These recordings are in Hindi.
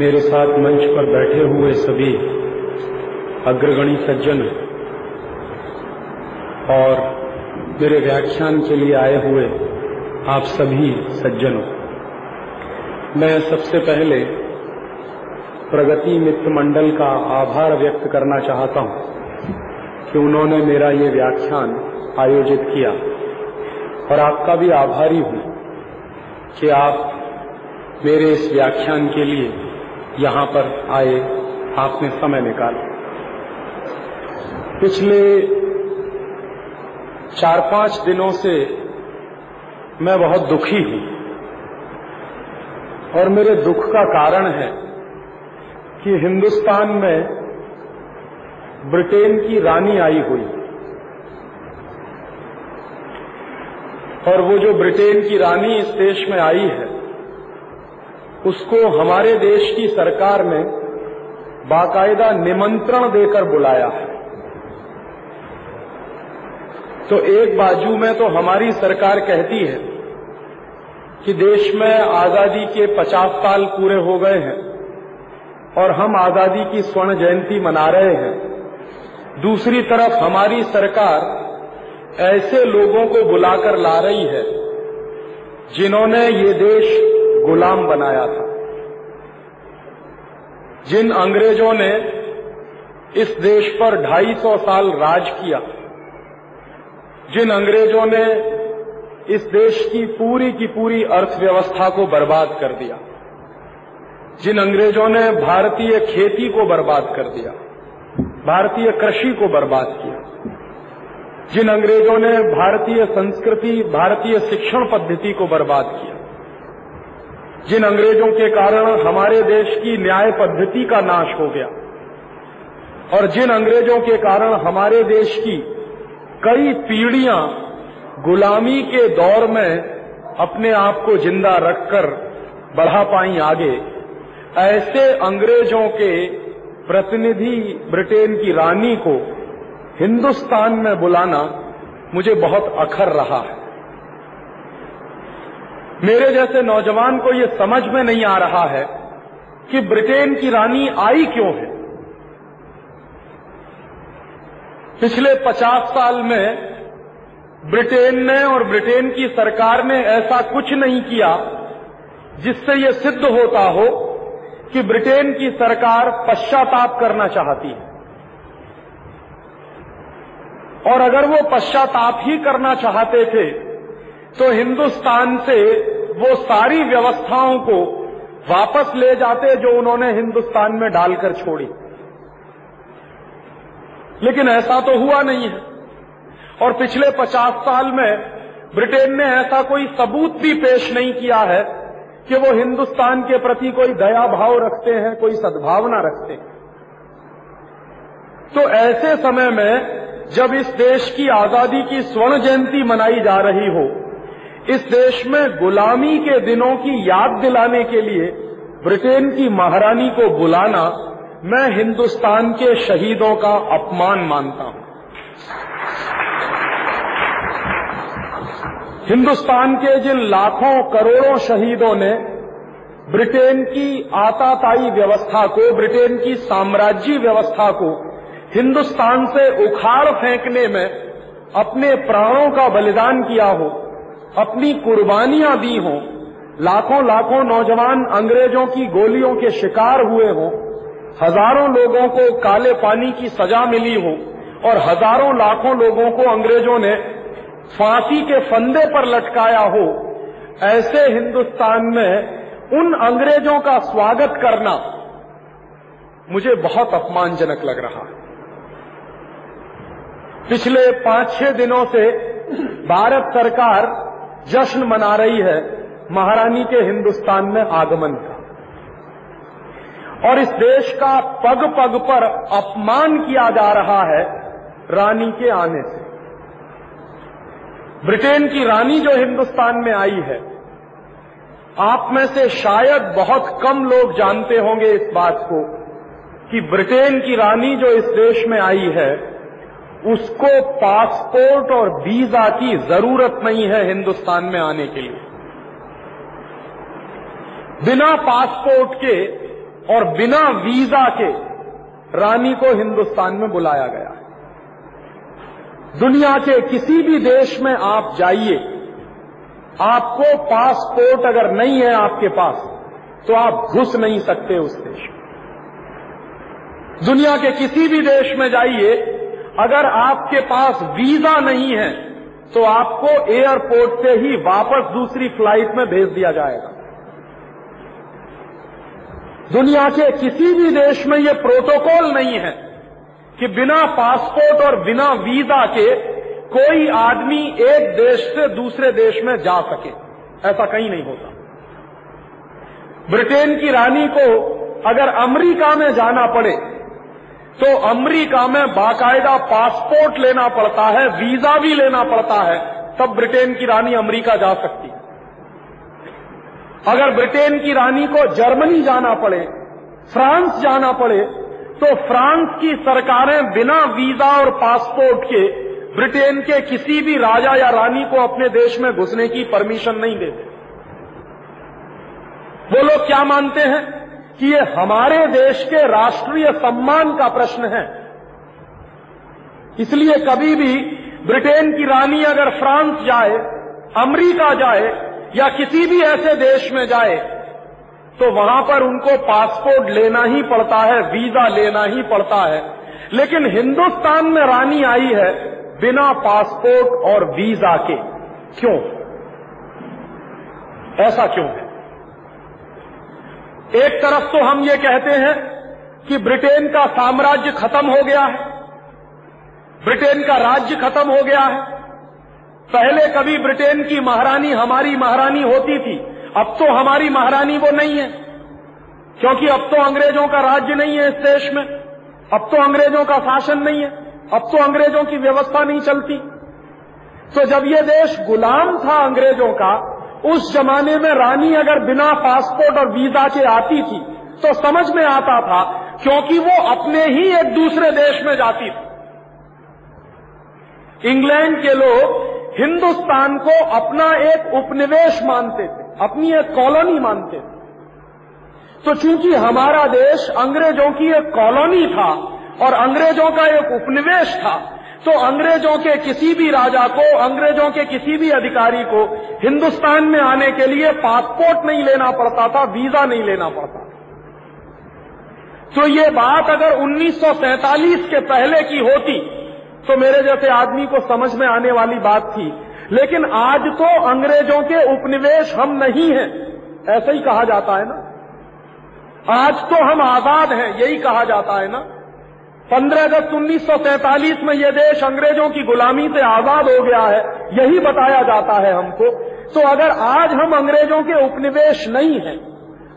मेरे साथ मंच पर बैठे हुए सभी अग्रगणी सज्जन और मेरे व्याख्यान के लिए आए हुए आप सभी सज्जनों, मैं सबसे पहले प्रगति मित्र मंडल का आभार व्यक्त करना चाहता हूँ कि उन्होंने मेरा ये व्याख्यान आयोजित किया और आपका भी आभारी हूँ कि आप मेरे इस व्याख्यान के लिए यहाँ पर आए, आपने समय निकाला। पिछले चार पाँच दिनों से मैं बहुत दुखी हूँ। और मेरे दुख का कारण है कि हिंदुस्तान में ब्रिटेन की रानी आई हुई। और वो जो ब्रिटेन की रानी इस देश में आई है उसको हमारे देश की सरकार ने बाकायदा निमंत्रण देकर बुलाया है। तो एक बाजू में तो हमारी सरकार कहती है कि देश में आज़ादी के 50 साल पूरे हो गए हैं और हम आज़ादी की स्वर्ण जयंती मना रहे हैं। दूसरी तरफ़ हमारी सरकार ऐसे लोगों को बुलाकर ला रही है जिन्होंने ये देश गुलाम बनाया था। जिन अंग्रेज़ों ने इस देश पर 250 साल राज किया, जिन अंग्रेज़ों ने इस देश की पूरी की पूरी अर्थव्यवस्था को बर्बाद कर दिया, जिन अंग्रेज़ों ने भारतीय खेती को बर्बाद कर दिया, भारतीय कृषि को बर्बाद किया, जिन अंग्रेज़ों ने भारतीय संस्कृति, भारतीय शिक्षण पद्धति को बर्बाद किया जिन अंग्रेज़ों के कारण हमारे देश की न्याय पद्धति का नाश हो गया और जिन अंग्रेज़ों के कारण हमारे देश की कई पीढ़ियाँ गुलामी के दौर में अपने आप को ज़िंदा रखकर बढ़ा पाई आगे, ऐसे अंग्रेज़ों के प्रतिनिधि ब्रिटेन की रानी को हिंदुस्तान में बुलाना मुझे बहुत अखर रहा है। मेरे जैसे नौजवान को यह समझ में नहीं आ रहा है कि ब्रिटेन की रानी आई क्यों है। पिछले पचास साल में ब्रिटेन ने और ब्रिटेन की सरकार ने ऐसा कुछ नहीं किया जिससे यह सिद्ध होता हो कि ब्रिटेन की सरकार पश्चाताप करना चाहती है। और अगर वो पश्चाताप ही करना चाहते थे तो हिंदुस्तान से वो सारी व्यवस्थाओं को वापस ले जाते जो उन्होंने हिंदुस्तान में डालकर छोड़ी। लेकिन ऐसा तो हुआ नहीं है। और पिछले पचास साल में ब्रिटेन ने ऐसा कोई सबूत भी पेश नहीं किया है कि वो हिंदुस्तान के प्रति कोई दया भाव रखते हैं, कोई सद्भावना रखते हैं। तो ऐसे समय में जब इस देश की आज़ादी की स्वर्ण जयंती मनाई जा रही हो इस देश में गुलामी के दिनों की याद दिलाने के लिए ब्रिटेन की महारानी को बुलाना मैं हिंदुस्तान के शहीदों का अपमान मानता हूँ। हिंदुस्तान के जिन लाखों करोड़ों शहीदों ने ब्रिटेन की आताताई व्यवस्था को, ब्रिटेन की साम्राज्य व्यवस्था को हिंदुस्तान से उखाड़ फेंकने में अपने प्राणों का बलिदान किया हो अपनी कुर्बानियाँ दी हों, लाखों लाखों नौजवान अंग्रेज़ों की गोलियों के शिकार हुए हों, हज़ारों लोगों को काले पानी की सजा मिली हो, और हज़ारों लाखों लोगों को अंग्रेज़ों ने फांसी के फंदे पर लटकाया हो, ऐसे हिंदुस्तान में उन अंग्रेज़ों का स्वागत करना मुझे बहुत अपमानजनक लग रहा है। पिछले पाँच छह दिनों से भारत सरकार जश्न मना रही है महारानी के हिंदुस्तान में आगमन का। और इस देश का पग पग पर अपमान किया जा रहा है रानी के आने से। ब्रिटेन की रानी जो हिंदुस्तान में आई है, आप में से शायद बहुत कम लोग जानते होंगे इस बात को कि ब्रिटेन की रानी जो इस देश में आई है उसको पासपोर्ट और वीज़ा की ज़रूरत नहीं है हिंदुस्तान में आने के लिए। बिना पासपोर्ट के और बिना वीज़ा के रानी को हिंदुस्तान में बुलाया गया है। दुनिया के किसी भी देश में आप जाइए, आपको पासपोर्ट अगर नहीं है आपके पास तो आप घुस नहीं सकते उस देश में। दुनिया के किसी भी देश में जाइए अगर आपके पास वीज़ा नहीं है तो आपको एयरपोर्ट से ही वापस दूसरी फ़्लाइट में भेज दिया जाएगा। दुनिया के किसी भी देश में यह प्रोटोकॉल नहीं है कि बिना पासपोर्ट और बिना वीज़ा के कोई आदमी एक देश से दूसरे देश में जा सके। ऐसा कहीं नहीं होता। ब्रिटेन की रानी को अगर अमेरिका में जाना पड़े तो अमेरिका में बाकायदा पासपोर्ट लेना पड़ता है, वीज़ा भी लेना पड़ता है, तब ब्रिटेन की रानी अमेरिका जा सकती है। अगर ब्रिटेन की रानी को जर्मनी जाना पड़े, फ्रांस जाना पड़े तो फ्रांस की सरकारें बिना वीज़ा और पासपोर्ट के ब्रिटेन के किसी भी राजा या रानी को अपने देश में घुसने की परमिशन नहीं देते। वो लोग क्या मानते हैं? कि ये हमारे देश के राष्ट्रीय सम्मान का प्रश्न है। इसलिए कभी भी ब्रिटेन की रानी अगर फ्रांस जाए, अमेरिका जाए, या किसी भी ऐसे देश में जाए तो वहाँ पर उनको पासपोर्ट लेना ही पड़ता है, वीज़ा लेना ही पड़ता है। लेकिन हिंदुस्तान में रानी आई है बिना पासपोर्ट और वीज़ा के। क्यों? ऐसा क्यों है? एक तरफ़ तो हम ये कहते हैं कि ब्रिटेन का साम्राज्य खत्म हो गया है, ब्रिटेन का राज्य खत्म हो गया है। पहले कभी ब्रिटेन की महारानी हमारी महारानी होती थी, अब तो हमारी महारानी वो नहीं है, क्योंकि अब तो अंग्रेज़ों का राज्य नहीं है इस देश में, अब तो अंग्रेज़ों का शासन नहीं है, अब तो अंग्रेज़ों की व्यवस्था नहीं चलती। तो जब ये देश गुलाम था अंग्रेज़ों का उस जमाने में रानी अगर बिना पासपोर्ट और वीज़ा के आती थी तो समझ में आता था, क्योंकि वो अपने ही एक दूसरे देश में जाती थी। इंग्लैंड के लोग हिंदुस्तान को अपना एक उपनिवेश मानते थे, अपनी एक कॉलोनी मानते थे। तो चूँकि हमारा देश अंग्रेज़ों की एक कॉलोनी था और अंग्रेज़ों का एक उपनिवेश था तो अंग्रेज़ों के किसी भी राजा को, अंग्रेज़ों के किसी भी अधिकारी को हिंदुस्तान में आने के लिए पासपोर्ट नहीं लेना पड़ता था वीज़ा नहीं लेना पड़ता तो ये बात अगर 1947 के पहले की होती तो मेरे जैसे आदमी को समझ में आने वाली बात थी। लेकिन आज तो अंग्रेज़ों के उपनिवेश हम नहीं हैं, ऐसा ही कहा जाता है ना? आज तो हम आज़ाद हैं, यही कहा जाता है ना? 15 अगस्त 1947 में यह देश अंग्रेज़ों की गुलामी से आज़ाद हो गया है, यही बताया जाता है हमको। तो अगर आज हम अंग्रेज़ों के उपनिवेश नहीं हैं,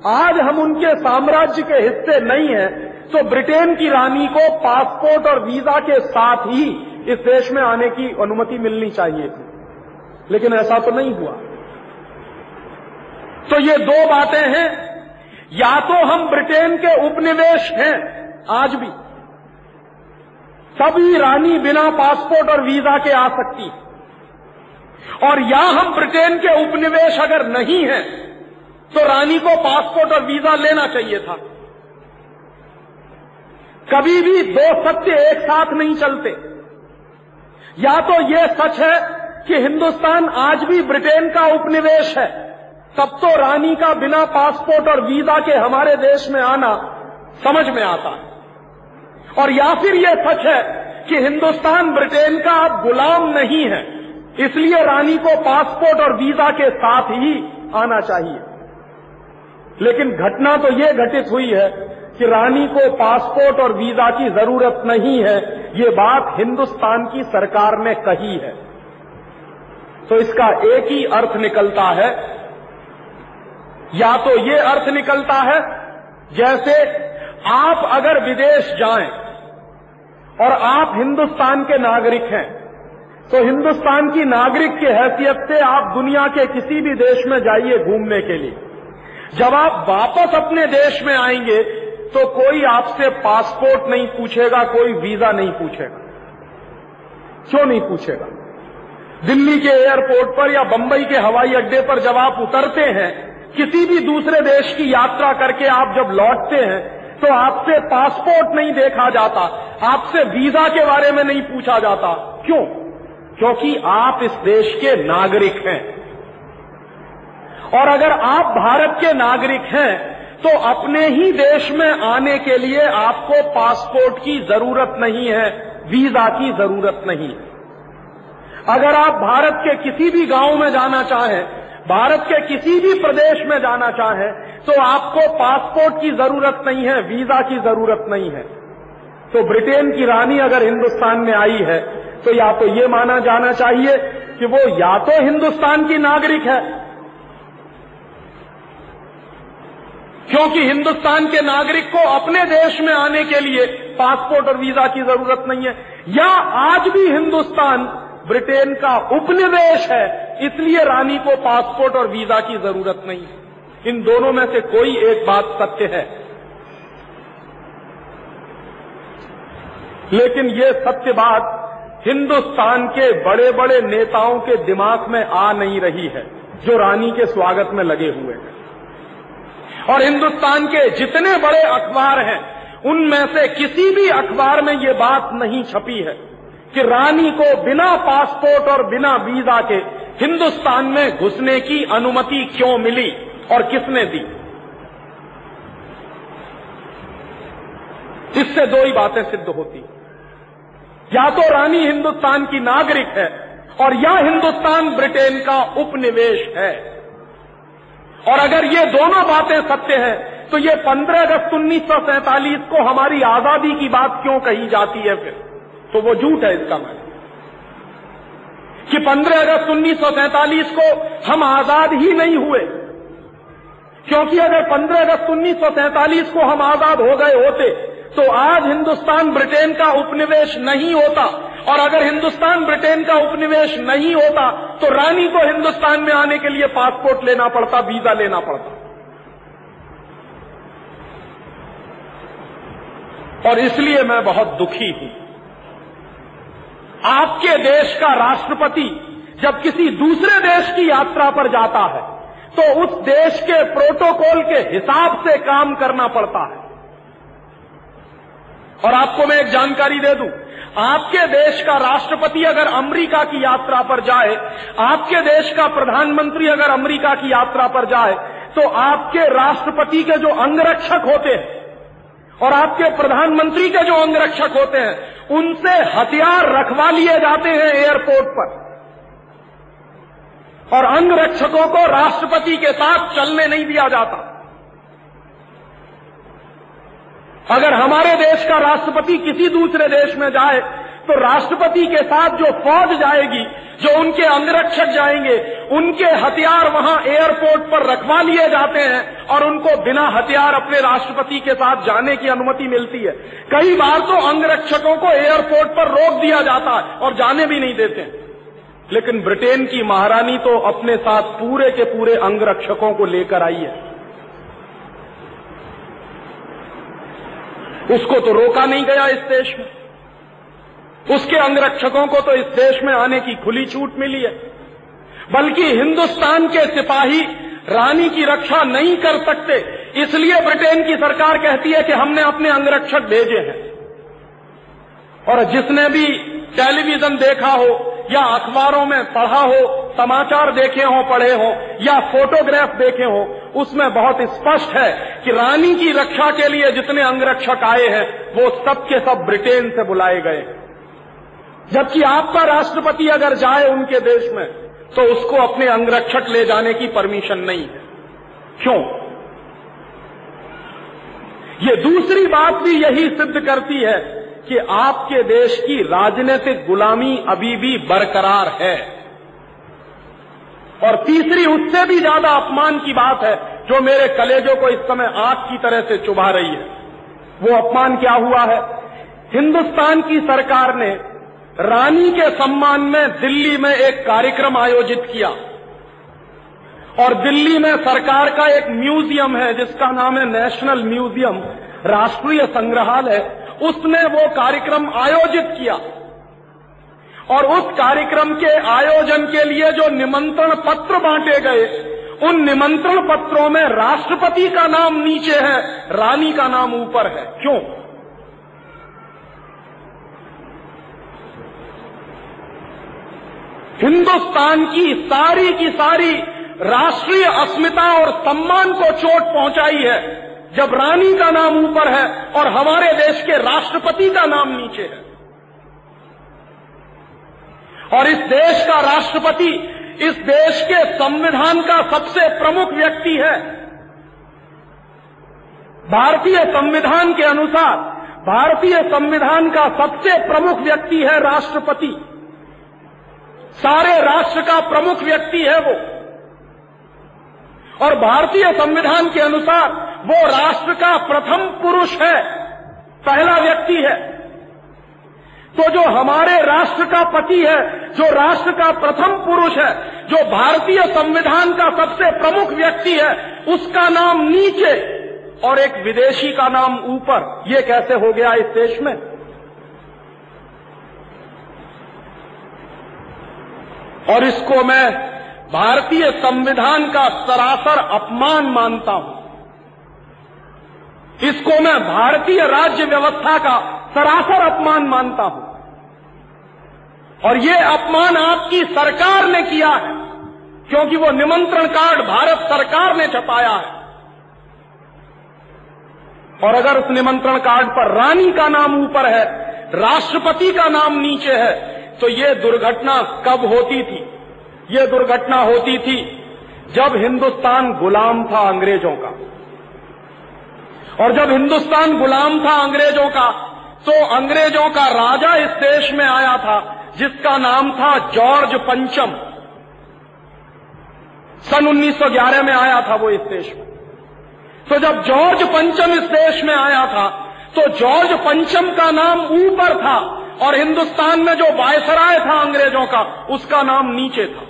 आज हम उनके साम्राज्य के हिस्से नहीं हैं तो ब्रिटेन की रानी को पासपोर्ट और वीज़ा के साथ ही इस देश में आने की अनुमति मिलनी चाहिए थी। लेकिन ऐसा तो नहीं हुआ। तो ये दो बातें हैं, या तो हम ब्रिटेन के उपनिवेश हैं, आज भी सभी रानी बिना पासपोर्ट और वीज़ा के आ सकती और या हम ब्रिटेन के उपनिवेश अगर नहीं है तो रानी को पासपोर्ट और वीज़ा लेना चाहिए था। कभी भी दो सत्य एक साथ नहीं चलते। या तो ये सच है कि हिंदुस्तान आज भी ब्रिटेन का उपनिवेश है, तब तो रानी का बिना पासपोर्ट और वीज़ा के हमारे देश में आना समझ में आता। है और या फिर यह सच है कि हिंदुस्तान ब्रिटेन का अब गुलाम नहीं है। इसलिए रानी को पासपोर्ट और वीज़ा के साथ ही आना चाहिए। लेकिन घटना तो ये घटित हुई है कि रानी को पासपोर्ट और वीज़ा की ज़रूरत नहीं है। ये बात हिंदुस्तान की सरकार ने कही है। तो इसका एक ही अर्थ निकलता है। या तो ये अर्थ निकलता है, जैसे आप अगर विदेश जाएँ और आप हिंदुस्तान के नागरिक हैं। तो हिंदुस्तान की नागरिक की हैसियत से आप दुनिया के किसी भी देश में जाइए घूमने के लिए। जब आप वापस अपने देश में आएँगे तो कोई आपसे पासपोर्ट नहीं पूछेगा, कोई वीज़ा नहीं पूछेगा। क्यों नहीं पूछेगा? दिल्ली के एयरपोर्ट पर या बंबई के हवाई अड्डे पर जब आप उतरते हैं, किसी भी दूसरे देश की यात्रा करके आप जब लौटते हैं तो आपसे पासपोर्ट नहीं देखा जाता। आपसे वीज़ा के बारे में नहीं पूछा जाता। क्यों? क्योंकि आप इस देश के नागरिक हैं। और अगर आप भारत के नागरिक हैं तो अपने ही देश में आने के लिए आपको पासपोर्ट की ज़रूरत नहीं है, वीज़ा की ज़रूरत नहीं अगर आप भारत के किसी भी गाँव में जाना चाहें, भारत के किसी भी प्रदेश में जाना चाहें तो आपको पासपोर्ट की ज़रूरत नहीं है, वीज़ा की ज़रूरत नहीं है। तो ब्रिटेन की रानी अगर हिंदुस्तान में आई है तो या तो ये माना जाना चाहिए कि वो या तो हिंदुस्तान की नागरिक है। क्योंकि हिंदुस्तान के नागरिक को अपने देश में आने के लिए पासपोर्ट और वीज़ा की ज़रूरत नहीं है। या आज भी हिंदुस्तान ब्रिटेन का उपनिवेश है, इसलिए रानी को पासपोर्ट और वीज़ा की ज़रूरत नहीं है। इन दोनों में से कोई एक बात सत्य है। लेकिन ये सत्य बात हिंदुस्तान के बड़े बड़े नेताओं के दिमाग में आ नहीं रही है, जो रानी के स्वागत में लगे हुए हैं। और हिंदुस्तान के जितने बड़े अखबार हैं, उनमें से किसी भी अखबार में ये बात नहीं छपी है कि रानी को बिना पासपोर्ट और बिना वीज़ा के हिंदुस्तान में घुसने की अनुमति क्यों मिली। और किसने दी? इससे दो ही बातें सिद्ध होती या तो रानी हिंदुस्तान की नागरिक है और या हिंदुस्तान ब्रिटेन का उपनिवेश है। और अगर ये दोनों बातें सत्य हैं तो ये 15 अगस्त उन्नीस सौ सैंतालीस को हमारी आज़ादी की बात क्यों कही जाती है फिर? तो वो झूठ है इसका मतलब। कि 15 अगस्त उन्नीस सौ सैंतालीस को हम आज़ाद ही नहीं हुए। क्योंकि अगर 15 अगस्त उन्नीस सौ सैंतालीस को हम आज़ाद हो गए होते तो आज हिंदुस्तान ब्रिटेन का उपनिवेश नहीं होता। और अगर हिंदुस्तान ब्रिटेन का उपनिवेश नहीं होता तो रानी को हिंदुस्तान में आने के लिए पासपोर्ट लेना पड़ता, वीज़ा लेना पड़ता। और इसलिए मैं बहुत दुखी हूँ। आपके देश का राष्ट्रपति जब किसी दूसरे देश की यात्रा पर जाता है तो उस देश के प्रोटोकॉल के हिसाब से काम करना पड़ता है। और आपको मैं एक जानकारी दे दूँ, आपके देश का राष्ट्रपति अगर अमेरिका की यात्रा पर जाए, आपके देश का प्रधानमंत्री अगर अमेरिका की यात्रा पर जाए तो आपके राष्ट्रपति के जो अंगरक्षक होते हैं, और आपके प्रधानमंत्री के जो अंगरक्षक होते हैं, उनसे हथियार रखवा लिए जाते हैं एयरपोर्ट पर। और अंग रक्षकों को राष्ट्रपति के साथ चलने नहीं दिया जाता। अगर हमारे देश का राष्ट्रपति किसी दूसरे देश में जाए तो राष्ट्रपति के साथ जो फौज जाएगी, जो उनके अंगरक्षक जाएँगे, उनके हथियार वहाँ एयरपोर्ट पर रखवा लिए जाते हैं और उनको बिना हथियार अपने राष्ट्रपति के साथ जाने की अनुमति मिलती है। कई बार तो अंगरक्षकों को एयरपोर्ट पर रोक दिया जाता है और जाने भी नहीं देते लेकिन ब्रिटेन की महारानी तो अपने साथ पूरे के पूरे अंगरक्षकों को लेकर आई है। उसको तो रोका नहीं गया इस देश में। उसके अंगरक्षकों को तो इस देश में आने की खुली छूट मिली है। बल्कि हिंदुस्तान के सिपाही रानी की रक्षा नहीं कर सकते, इसलिए ब्रिटेन की सरकार कहती है कि हमने अपने अंगरक्षक भेजे हैं। और जिसने भी टेलीविज़न देखा हो या अखबारों में पढ़ा हो, समाचार देखे हो, पढ़े हो, या फोटोग्राफ देखे हो, उसमें बहुत स्पष्ट है कि रानी की रक्षा के लिए जितने अंगरक्षक आए हैं, वो सब के सब ब्रिटेन से बुलाए गए जबकि आपका राष्ट्रपति अगर जाए उनके देश में तो उसको अपने अंगरक्षक ले जाने की परमिशन नहीं है। क्यों? ये दूसरी बात भी यही सिद्ध करती है कि आपके देश की राजनीतिक गुलामी अभी भी बरकरार है। और तीसरी, उससे भी ज़्यादा अपमान की बात है, जो मेरे कलेजों को इस समय आग की तरह से चुभा रही है। वो अपमान क्या हुआ है? हिंदुस्तान की सरकार ने रानी के सम्मान में दिल्ली में एक कार्यक्रम आयोजित किया। और दिल्ली में सरकार का एक म्यूज़ियम है, जिसका नाम है नेशनल म्यूज़ियम, राष्ट्रीय संग्रहालय। उसने वो कार्यक्रम आयोजित किया। और उस कार्यक्रम के आयोजन के लिए जो निमंत्रण पत्र बांटे गए, उन निमंत्रण पत्रों में राष्ट्रपति का नाम नीचे है, रानी का नाम ऊपर है। क्यों? हिंदुस्तान की सारी की सारी राष्ट्रीय अस्मिता और सम्मान को चोट पहुंचाई है। जब रानी का नाम ऊपर है और हमारे देश के राष्ट्रपति का नाम नीचे है। और इस देश का राष्ट्रपति, इस देश के संविधान का सबसे प्रमुख व्यक्ति है। भारतीय संविधान के अनुसार, भारतीय संविधान का सबसे प्रमुख व्यक्ति है राष्ट्रपति। सारे राष्ट्र का प्रमुख व्यक्ति है वो। और भारतीय संविधान के अनुसार वो राष्ट्र का प्रथम पुरुष है, पहला व्यक्ति है। तो जो हमारे राष्ट्र का पति है, जो राष्ट्र का प्रथम पुरुष है, जो भारतीय संविधान का सबसे प्रमुख व्यक्ति है, उसका नाम नीचे और एक विदेशी का नाम ऊपर। ये कैसे हो गया इस देश में? और इसको मैं भारतीय संविधान का सरासर अपमान मानता हूँ। इसको मैं भारतीय राज्य व्यवस्था का सरासर अपमान मानता हूँ। और ये अपमान आपकी सरकार ने किया है, क्योंकि वो निमंत्रण कार्ड भारत सरकार ने छपाया है। और अगर उस निमंत्रण कार्ड पर रानी का नाम ऊपर है, राष्ट्रपति का नाम नीचे है तो ये दुर्घटना कब होती थी? ये दुर्घटना होती थी जब हिंदुस्तान गुलाम था अंग्रेज़ों का। और जब हिंदुस्तान गुलाम था अंग्रेज़ों का तो अंग्रेज़ों का राजा इस देश में आया था, जिसका नाम था जॉर्ज पंचम। सन 1911 में आया था वो इस देश में। तो जब जॉर्ज पंचम इस देश में आया था तो जॉर्ज पंचम का नाम ऊपर था, और हिंदुस्तान में जो वायसराय था अंग्रेज़ों का, उसका नाम नीचे था।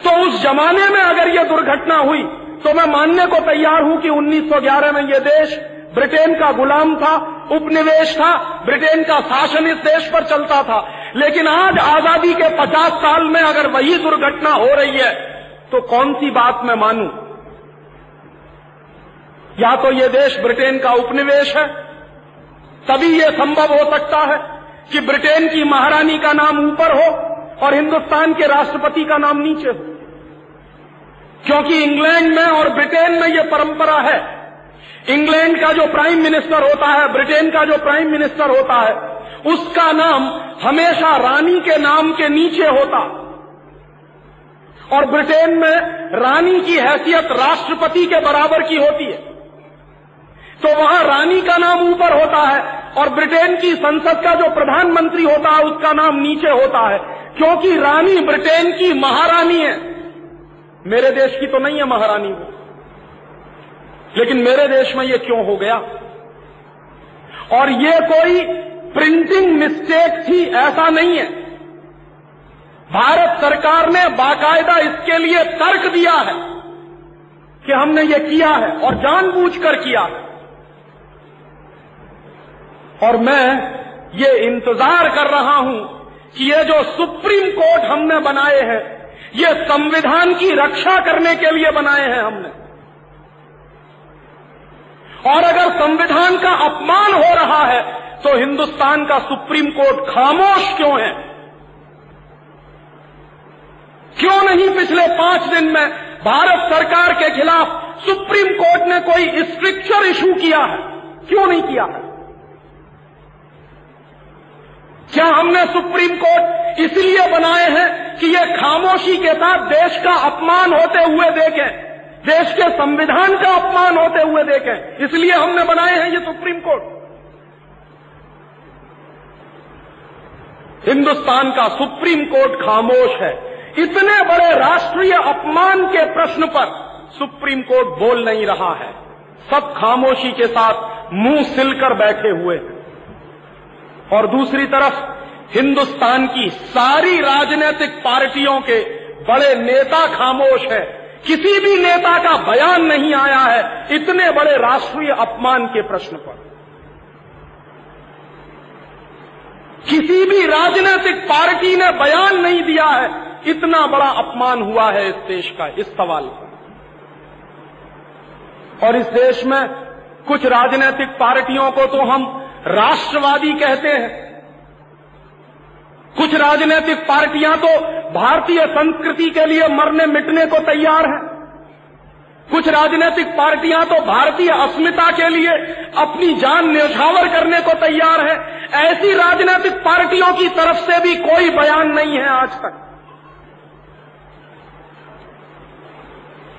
तो उस जमाने में अगर यह दुर्घटना हुई तो मैं मानने को तैयार हूँ कि 1911 में यह देश ब्रिटेन का गुलाम था, उपनिवेश था, ब्रिटेन का शासन इस देश पर चलता था। लेकिन आज आज़ादी के 50 साल में अगर वही दुर्घटना हो रही है तो कौन सी बात मैं मानूं? या तो ये देश ब्रिटेन का उपनिवेश है? तभी यह संभव हो सकता है कि ब्रिटेन की महारानी का नाम ऊपर हो और हिंदुस्तान के राष्ट्रपति का नाम नीचे हो। क्योंकि इंग्लैंड में और ब्रिटेन में यह परंपरा है। इंग्लैंड का जो प्राइम मिनिस्टर होता है, ब्रिटेन का जो प्राइम मिनिस्टर होता है, उसका नाम हमेशा रानी के नाम के नीचे होता। और ब्रिटेन में रानी की हैसियत राष्ट्रपति के बराबर की होती है। तो वहाँ रानी का नाम ऊपर होता है और ब्रिटेन की संसद का जो प्रधानमंत्री होता है, उसका नाम नीचे होता है। क्योंकि रानी ब्रिटेन की महारानी है। मेरे देश की तो नहीं है महारानी वो। लेकिन मेरे देश में ये क्यों हो गया? और ये कोई प्रिंटिंग मिस्टेक थी, ऐसा नहीं है। भारत सरकार ने बाकायदा इसके लिए तर्क दिया है कि हमने ये किया है और जानबूझकर किया है। और मैं ये इंतज़ार कर रहा हूँ कि ये जो सुप्रीम कोर्ट हमने बनाए हैं ये संविधान की रक्षा करने के लिए बनाए हैं हमने। और अगर संविधान का अपमान हो रहा है तो हिंदुस्तान का सुप्रीम कोर्ट खामोश क्यों है? क्यों नहीं पिछले पाँच दिन में भारत सरकार के खिलाफ सुप्रीम कोर्ट ने कोई स्ट्रिक्चर इशू किया है? क्यों नहीं किया है? क्या हमने सुप्रीम कोर्ट इसलिए बनाए हैं कि ये खामोशी के साथ देश का अपमान होते हुए देखें? देश के संविधान का अपमान होते हुए देखें? इसलिए हमने बनाए हैं ये सुप्रीम कोर्ट। हिंदुस्तान का सुप्रीम कोर्ट खामोश है। इतने बड़े राष्ट्रीय अपमान के प्रश्न पर सुप्रीम कोर्ट बोल नहीं रहा है। सब खामोशी के साथ मुँह सिलकर बैठे हुए हैं। और दूसरी तरफ़ हिंदुस्तान की सारी राजनीतिक पार्टियों के बड़े नेता खामोश है। किसी भी नेता का बयान नहीं आया है इतने बड़े राष्ट्रीय अपमान के प्रश्न पर। किसी भी राजनीतिक पार्टी ने बयान नहीं दिया है, इतना बड़ा अपमान हुआ है इस देश का, इस सवाल पर और इस देश में कुछ राजनीतिक पार्टियों को तो हम राष्ट्रवादी कहते हैं। कुछ राजनीतिक पार्टियाँ तो भारतीय संस्कृति के लिए मरने मिटने को तैयार हैं। कुछ राजनीतिक पार्टियाँ तो भारतीय अस्मिता के लिए अपनी जान न्यौछावर करने को तैयार है। ऐसी राजनीतिक पार्टियों की तरफ़ से भी कोई बयान नहीं है आज तक।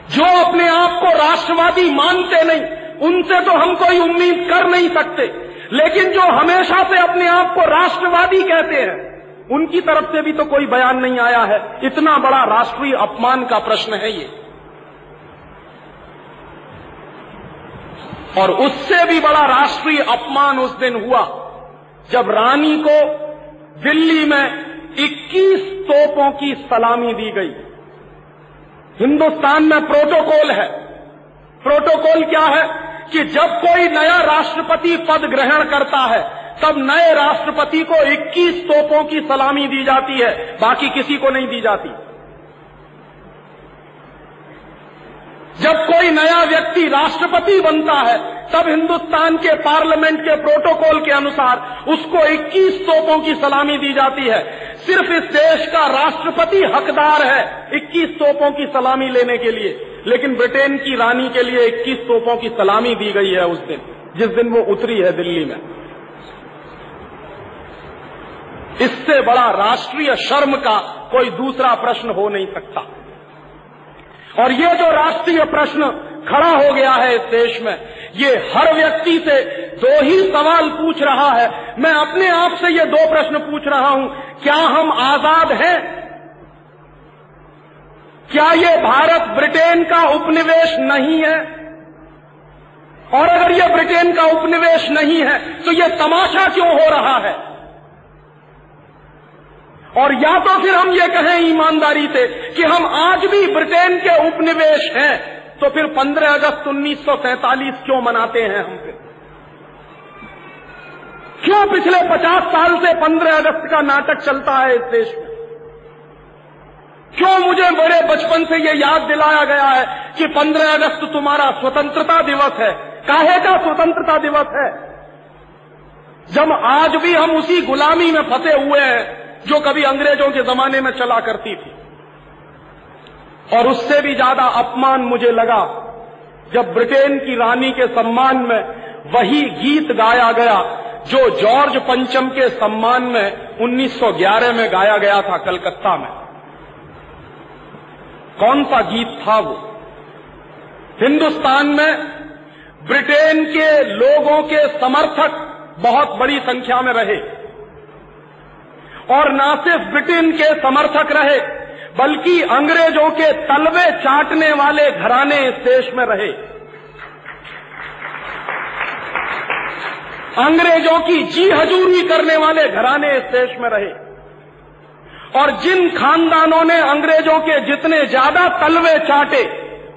जो अपने आप को राष्ट्रवादी मानते नहीं, उनसे तो हम कोई उम्मीद कर नहीं सकते। लेकिन जो हमेशा से अपने आप को राष्ट्रवादी कहते हैं, उनकी तरफ़ से भी तो कोई बयान नहीं आया है। इतना बड़ा राष्ट्रीय अपमान का प्रश्न है ये। और उससे भी बड़ा राष्ट्रीय अपमान उस दिन हुआ, जब रानी को दिल्ली में 21 तोपों की सलामी दी गई। हिंदुस्तान में प्रोटोकॉल है। प्रोटोकॉल क्या है? कि जब कोई नया राष्ट्रपति पद ग्रहण करता है, तब नए राष्ट्रपति को 21 तोपों की सलामी दी जाती है, बाकी किसी को नहीं दी जाती। जब कोई नया व्यक्ति राष्ट्रपति बनता है, तब हिंदुस्तान के पार्लियामेंट के प्रोटोकॉल के अनुसार उसको 21 तोपों की सलामी दी जाती है। सिर्फ़ इस देश का राष्ट्रपति हकदार है 21 तोपों की सलामी लेने के लिए। लेकिन ब्रिटेन की रानी के लिए 21 तोपों की सलामी दी गई है उस दिन, जिस दिन वो उतरी है दिल्ली में। इससे बड़ा राष्ट्रीय शर्म का कोई दूसरा प्रश्न हो नहीं सकता। और ये जो राष्ट्रीय प्रश्न खड़ा हो गया है इस देश में, ये हर व्यक्ति से दो ही सवाल पूछ रहा है। मैं अपने आप से ये दो प्रश्न पूछ रहा हूँ, क्या हम आज़ाद हैं क्या ये भारत ब्रिटेन का उपनिवेश नहीं है? और अगर ये ब्रिटेन का उपनिवेश नहीं है तो ये तमाशा क्यों हो रहा है? और या तो फिर हम ये कहें ईमानदारी से कि हम आज भी ब्रिटेन के उपनिवेश हैं तो फिर 15 अगस्त 1947 क्यों मनाते हैं हम फिर? क्यों पिछले 50 साल से 15 अगस्त का नाटक चलता है इस देश में? क्यों मुझे बड़े बचपन से ये याद दिलाया गया है कि 15 अगस्त तुम्हारा स्वतंत्रता दिवस है? काहे का स्वतंत्रता दिवस है? जब आज भी हम उसी गुलामी में फंसे हुए हैं जो कभी अंग्रेज़ों के जमाने में चला करती थी। और उससे भी ज़्यादा अपमान मुझे लगा जब ब्रिटेन की रानी के सम्मान में वही गीत गाया गया जो जॉर्ज पंचम के सम्मान में 1911 में गाया गया था कलकत्ता में। कौन सा गीत था वो? हिंदुस्तान में ब्रिटेन के लोगों के समर्थक बहुत बड़ी संख्या में रहे। और न सिर्फ़ ब्रिटेन के समर्थक रहे, बल्कि अंग्रेज़ों के तलवे चाटने वाले घराने इस देश में रहे। अंग्रेज़ों की जी हजूरी करने वाले घराने इस देश में रहे। और जिन खानदानों ने अंग्रेज़ों के जितने ज़्यादा तलवे चाटे,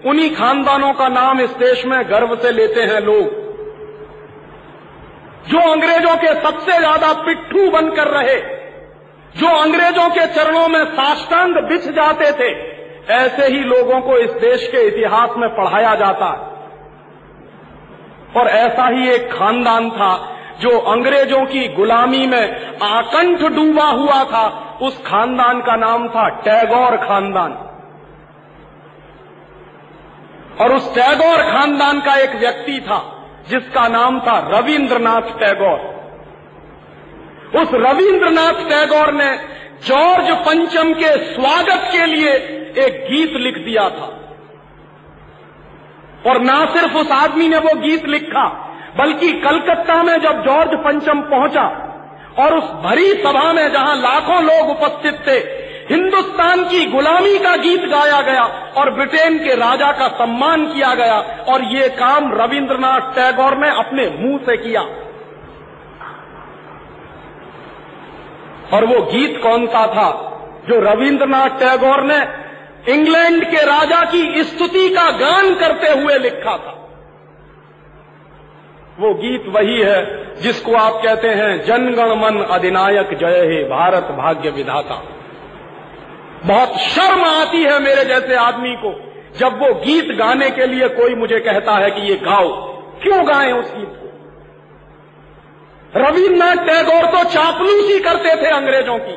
उन्हीं खानदानों का नाम इस देश में गर्व से लेते हैं लोग। जो अंग्रेज़ों के सबसे ज़्यादा पिट्ठू बनकर रहे, जो अंग्रेज़ों के चरणों में साष्टांग बिछ जाते थे, ऐसे ही लोगों को इस देश के इतिहास में पढ़ाया जाता। और ऐसा ही एक खानदान था जो अंग्रेज़ों की गुलामी में आकंठ डूबा हुआ था, उस खानदान का नाम था टैगोर खानदान। और उस टैगोर खानदान का एक व्यक्ति था, जिसका नाम था रविंद्रनाथ टैगोर। उस रविंद्रनाथ टैगोर ने जॉर्ज पंचम के स्वागत के लिए एक गीत लिख दिया था। और ना सिर्फ़ उस आदमी ने वो गीत लिखा बल्कि कलकत्ता में जब जॉर्ज पंचम पहुँचा और उस भरी सभा में जहाँ लाखों लोग उपस्थित थे, हिंदुस्तान की गुलामी का गीत गाया गया और ब्रिटेन के राजा का सम्मान किया गया और ये काम रविंद्रनाथ टैगोर ने अपने मुँह से किया। और वो गीत कौन सा था जो रविंद्रनाथ टैगोर ने इंग्लैंड के राजा की स्तुति का गान करते हुए लिखा था? वो गीत वही है जिसको आप कहते हैं, जनगण मन अधिनायक जय हे भारत भाग्य विधाता। बहुत शर्म आती है मेरे जैसे आदमी को जब वो गीत गाने के लिए कोई मुझे कहता है कि ये गाओ, क्यों गाएँ उस गीत को? रविन्द्रनाथ टैगोर तो चापलूसी करते थे अंग्रेज़ों की।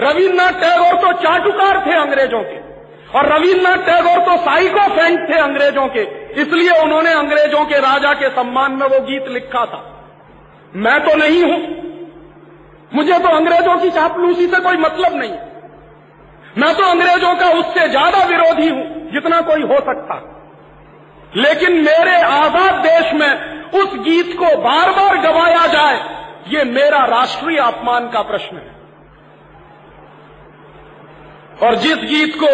रविन्द्रनाथ टैगोर तो चाटुकार थे अंग्रेज़ों के। और रविन्द्रनाथ टैगोर तो साइको फ्रेंड थे अंग्रेज़ों के। इसलिए उन्होंने अंग्रेज़ों के राजा के सम्मान में वो गीत लिखा था। मैं तो नहीं हूँ। मुझे तो अंग्रेज़ों की चापलूसी से कोई मतलब नहीं। मैं तो अंग्रेज़ों का उससे ज़्यादा विरोधी हूँ, जितना कोई हो सकता। लेकिन मेरे आज़ाद देश में उस गीत को बार बार गवाया जाए, ये मेरा राष्ट्रीय अपमान का प्रश्न है। और जिस गीत को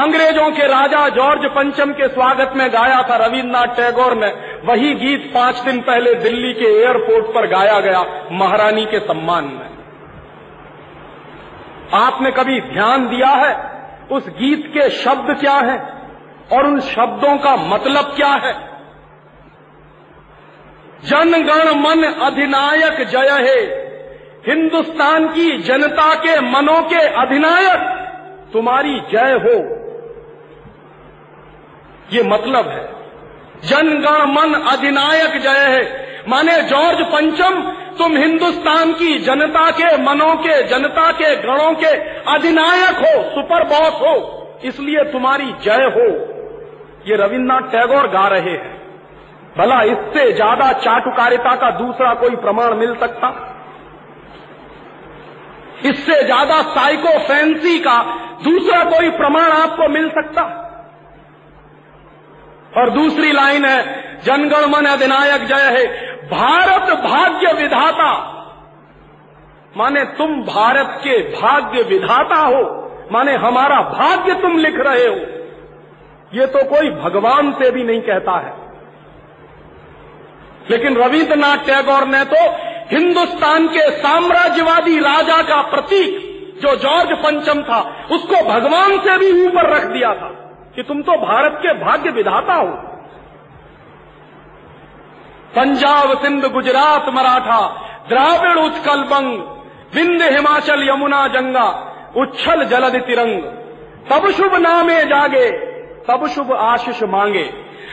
अंग्रेज़ों के राजा जॉर्ज पंचम के स्वागत में गाया था रविन्द्रनाथ टैगोर ने, वही गीत पाँच दिन पहले दिल्ली के एयरपोर्ट पर गाया गया महारानी के सम्मान में। आपने कभी ध्यान दिया है उस गीत के शब्द क्या हैं और उन शब्दों का मतलब क्या है? जनगण मन अधिनायक जय है, हिंदुस्तान की जनता के मनों के अधिनायक। तुम्हारी जय हो। ये मतलब है। जनगण मन अधिनायक जय है। माने जॉर्ज पंचम, तुम हिंदुस्तान की जनता के मनों के, जनता के गणों के अधिनायक हो, सुपर बॉस हो। इसलिए तुम्हारी जय हो। ये रविन्द्रनाथ टैगोर गा रहे हैं। भला इससे ज़्यादा चाटुकारिता का दूसरा कोई प्रमाण मिल सकता? इससे ज़्यादा साइको फैंसी का दूसरा कोई प्रमाण आपको मिल सकता। और दूसरी लाइन है, जनगण मन अधिनायक जय है। भारत भाग्य विधाता। माने तुम भारत के भाग्य विधाता हो। माने हमारा भाग्य तुम लिख रहे हो। ये तो कोई भगवान से भी नहीं कहता है। लेकिन रविन्द्रनाथ टैगोर ने तो हिंदुस्तान के साम्राज्यवादी राजा का प्रतीक जो जॉर्ज पंचम था, उसको भगवान से भी ऊपर रख दिया था कि तुम तो भारत के भाग्य विधाता हो। पंजाब, सिंध, गुजरात, मराठा, द्राविड़, उत्कल बंग, विंध्य हिमाचल, यमुना, जंगा, उच्छल जलद तिरंग। तब शुभ नामे जागे, तब शुभ आशीष मांगे।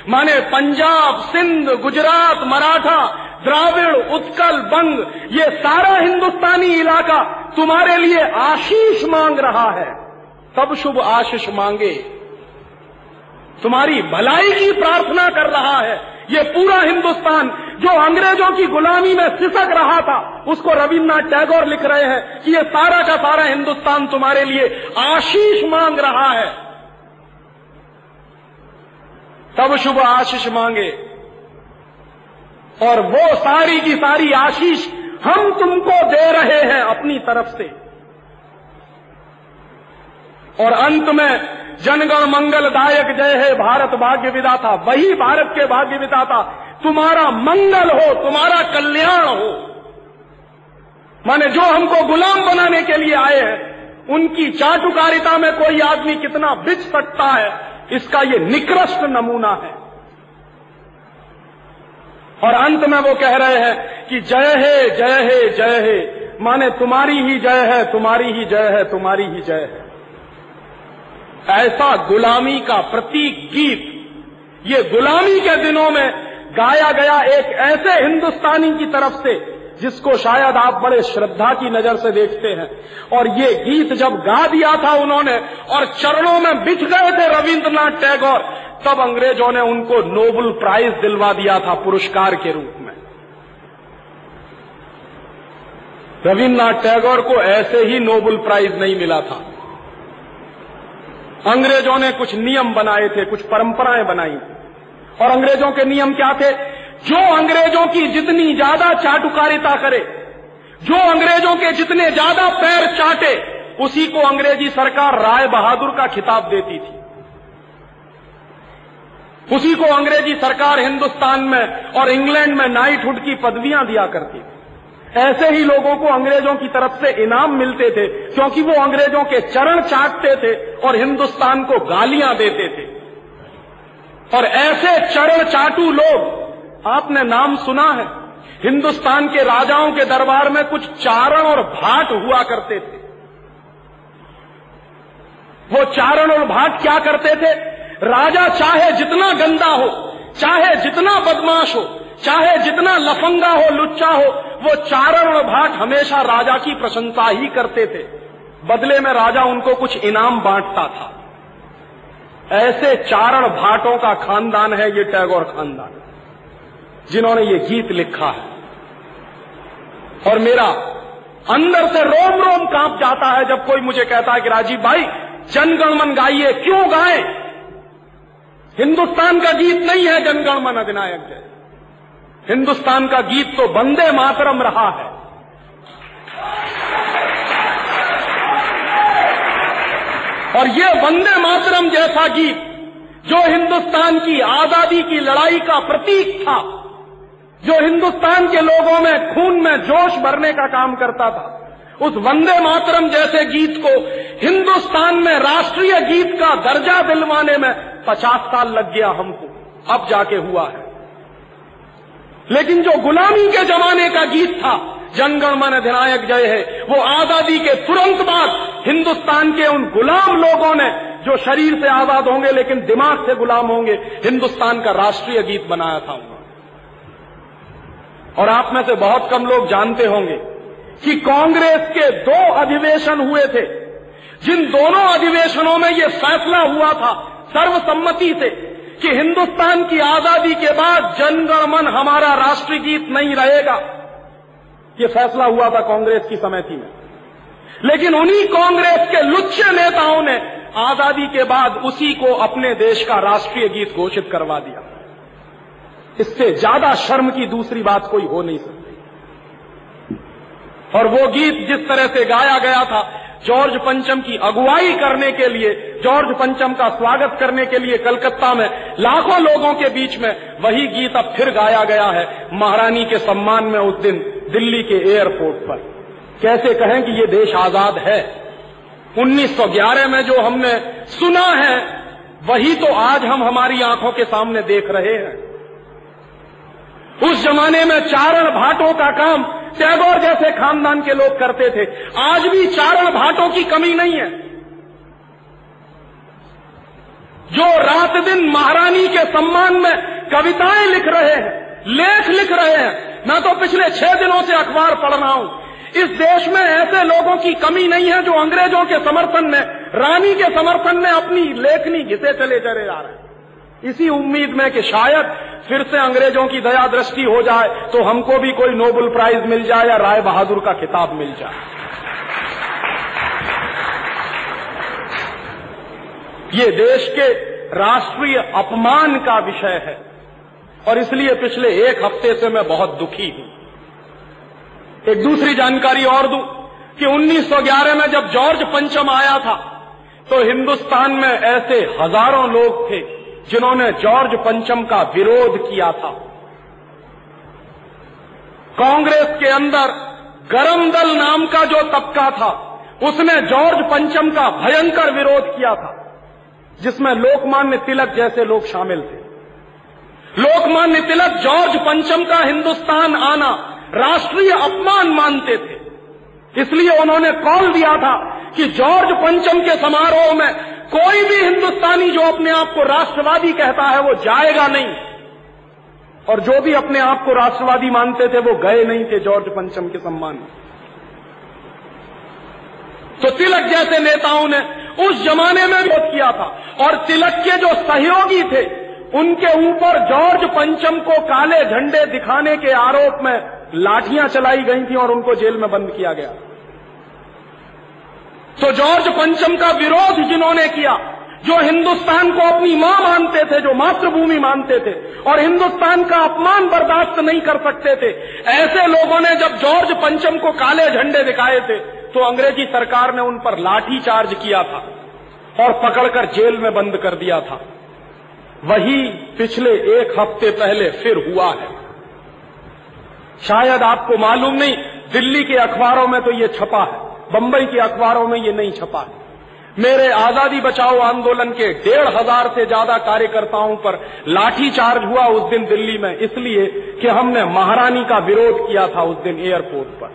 माने पंजाब, सिंध, गुजरात, मराठा द्राविड़, उत्कल, बंग, ये सारा हिंदुस्तानी इलाका तुम्हारे लिए आशीष मांग रहा है। तब शुभ आशीष मांगे। तुम्हारी भलाई की प्रार्थना कर रहा है। ये पूरा हिंदुस्तान जो अंग्रेज़ों की गुलामी में सिसक रहा था, उसको रविन्द्रनाथ टैगोर लिख रहे हैं कि ये सारा का सारा हिंदुस्तान तुम्हारे लिए आशीष मांग रहा है। तब शुभ आशीष मांगे। और वो सारी की सारी आशीष हम तुमको दे रहे हैं अपनी तरफ़ से। और अंत में, जनगण मंगलदायक जय है भारत भाग्य विदाता वही भारत के भाग्य विदाता तुम्हारा मंगल हो, तुम्हारा कल्याण हो। माने जो हमको गुलाम बनाने के लिए आए हैं, उनकी चाटुकारिता में कोई आदमी कितना बिच सकता है, इसका ये निकृष्ट नमूना है। और अंत में वो कह रहे हैं कि जय हे जय हे जय हे। माने तुम्हारी ही जय है, तुम्हारी ही जय है, तुम्हारी ही जय है। ऐसा गुलामी का प्रतीक गीत ये गुलामी के दिनों में गाया गया एक ऐसे हिंदुस्तानी की तरफ़ से जिसको शायद आप बड़े श्रद्धा की नज़र से देखते हैं। और ये गीत जब गा दिया था उन्होंने और चरणों में बिछ गए थे रविन्द्रनाथ टैगोर, तब अंग्रेज़ों ने उनको नोबल प्राइज दिलवा दिया था पुरस्कार के रूप में। रविन्द्रनाथ टैगोर को ऐसे ही नोबल प्राइज नहीं मिला था। अंग्रेज़ों ने कुछ नियम बनाए थे, कुछ परंपराएँ बनाई। और अंग्रेज़ों के नियम क्या थे? जो अंग्रेज़ों की जितनी ज़्यादा चाटुकारिता करे, जो अंग्रेज़ों के जितने ज़्यादा पैर चाटे, उसी को अंग्रेज़ी सरकार राय बहादुर का खिताब देती थी। उसी को अंग्रेज़ी सरकार हिंदुस्तान में और इंग्लैंड में नाइटहुड की पदवियाँ दिया करती थी। ऐसे ही लोगों को अंग्रेज़ों की तरफ़ से इनाम मिलते थे, क्योंकि वो अंग्रेज़ों के चरण चाटते थे और हिंदुस्तान को गालियाँ देते थे। और ऐसे चरण चाटू लोग आपने नाम सुना है। हिंदुस्तान के राजाओं के दरबार में कुछ चारण और भाट हुआ करते थे। वो चारण और भाट क्या करते थे? राजा चाहे जितना गंदा हो, चाहे जितना बदमाश हो, चाहे जितना लफंगा हो, लुच्चा हो, वो चारण और भाट हमेशा राजा की प्रशंसा ही करते थे। बदले में राजा उनको कुछ इनाम बांटता था। ऐसे चारण भाटों का खानदान है, ये टैगोर खानदान। जिन्होंने ये गीत लिखा है। और मेरा अंदर से रोम रोम काँप जाता है जब कोई मुझे कहता है कि राजीव भाई, जनगणमन गाइए, क्यों गाएँ? हिंदुस्तान का गीत नहीं है जनगणमन अधिनायक जय। हिंदुस्तान का गीत तो बंदे मातरम रहा है। और ये वंदे मातरम जैसा गीत, जो हिंदुस्तान की आज़ादी की लड़ाई का प्रतीक था जो हिंदुस्तान के लोगों में खून में जोश भरने का काम करता था, उस वंदे मातरम जैसे गीत को हिंदुस्तान में राष्ट्रीय गीत का दर्जा दिलवाने में पचास साल लग गया हमको। अब जाके हुआ है। लेकिन जो गुलामी के जमाने का गीत था, जनगण मन अधिनायक जय है, वो आज़ादी के तुरंत बाद हिंदुस्तान के उन गुलाम लोगों ने, जो शरीर से आज़ाद होंगे लेकिन दिमाग से गुलाम होंगे, हिंदुस्तान का राष्ट्रीय गीत बनाया था और आप में से बहुत कम लोग जानते होंगे कि कांग्रेस के दो अधिवेशन हुए थे। जिन दोनों अधिवेशनों में यह फैसला हुआ था सर्वसम्मति से कि हिंदुस्तान की आज़ादी के बाद जनगणमन हमारा राष्ट्रीय गीत नहीं रहेगा। यह फैसला हुआ था कांग्रेस की समिति में। लेकिन उन्हीं कांग्रेस के लुच्चे नेताओं ने आज़ादी के बाद उसी को अपने देश का राष्ट्रीय गीत घोषित करवा दिया। इससे ज़्यादा शर्म की दूसरी बात कोई हो नहीं सकती। और वो गीत जिस तरह से गाया गया था, जॉर्ज पंचम की अगुवाई करने के लिए, जॉर्ज पंचम का स्वागत करने के लिए कलकत्ता में, लाखों लोगों के बीच में, वही गीत अब फिर गाया गया है महारानी के सम्मान में उस दिन दिल्ली के एयरपोर्ट पर। कैसे कहें कि ये देश आज़ाद है? 1911 में जो हमने सुना है, वही तो आज हम हमारी आँखों के सामने देख रहे हैं। उस जमाने में चारण भाटों का काम टैगोर जैसे खानदान के लोग करते थे। आज भी चारण भाटों की कमी नहीं है। जो रात दिन महारानी के सम्मान में कविताएँ लिख रहे हैं, लेख लिख रहे हैं, मैं तो पिछले छह दिनों से अखबार पढ़ रहा हूँ। इस देश में ऐसे लोगों की कमी नहीं है जो अंग्रेज़ों के समर्थन में, रानी के समर्थन में अपनी लेखनी घिसे चले चले जा रहे हैं। इसी उम्मीद में कि शायद फिर से अंग्रेज़ों की दया दृष्टि हो जाए तो हमको भी कोई नोबल प्राइज मिल जाए या राय बहादुर का खिताब मिल जाए। ये देश के राष्ट्रीय अपमान का विषय है, और इसलिए पिछले एक हफ़्ते से मैं बहुत दुखी हूँ। एक दूसरी जानकारी और दूँ कि 1911 में जब जॉर्ज पंचम आया था तो हिंदुस्तान में ऐसे हज़ारों लोग थे जिन्होंने जॉर्ज पंचम का विरोध किया था। कांग्रेस के अंदर गरम दल नाम का जो तबका था, उसने जॉर्ज पंचम का भयंकर विरोध किया था, जिसमें लोकमान्य तिलक जैसे लोग शामिल थे। लोकमान्य तिलक जॉर्ज पंचम का हिंदुस्तान आना राष्ट्रीय अपमान मानते थे। इसलिए उन्होंने कॉल दिया था कि जॉर्ज पंचम के समारोह में कोई भी हिंदुस्तानी जो अपने आप को राष्ट्रवादी कहता है, वो जाएगा नहीं। और जो भी अपने आप को राष्ट्रवादी मानते थे, वो गए नहीं थे जॉर्ज पंचम के सम्मान तो तिलक जैसे नेताओं ने उस जमाने में विरोध किया था, और तिलक के जो सहयोगी थे, उनके ऊपर जॉर्ज पंचम को काले झंडे दिखाने के आरोप में लाठियाँ चलाई गई थी और उनको जेल में बंद किया गया तो जॉर्ज पंचम का विरोध जिन्होंने किया, जो हिंदुस्तान को अपनी माँ मानते थे, जो मातृभूमि मानते थे, और हिंदुस्तान का अपमान बर्दाश्त नहीं कर सकते थे, ऐसे लोगों ने जब जॉर्ज पंचम को काले झंडे दिखाए थे तो अंग्रेज़ी सरकार ने उन पर लाठी चार्ज किया था, और पकड़कर जेल में बंद कर दिया था। वही पिछले एक हफ़्ते पहले फिर हुआ है। शायद आपको मालूम नहीं, दिल्ली के अखबारों में तो ये छपा है। बंबई के अखबारों में ये नहीं छपा मेरे आज़ादी बचाओ आंदोलन के डेढ़ हज़ार से ज़्यादा कार्यकर्ताओं पर लाठी चार्ज हुआ उस दिन दिल्ली में, इसलिए कि हमने महारानी का विरोध किया था उस दिन एयरपोर्ट पर।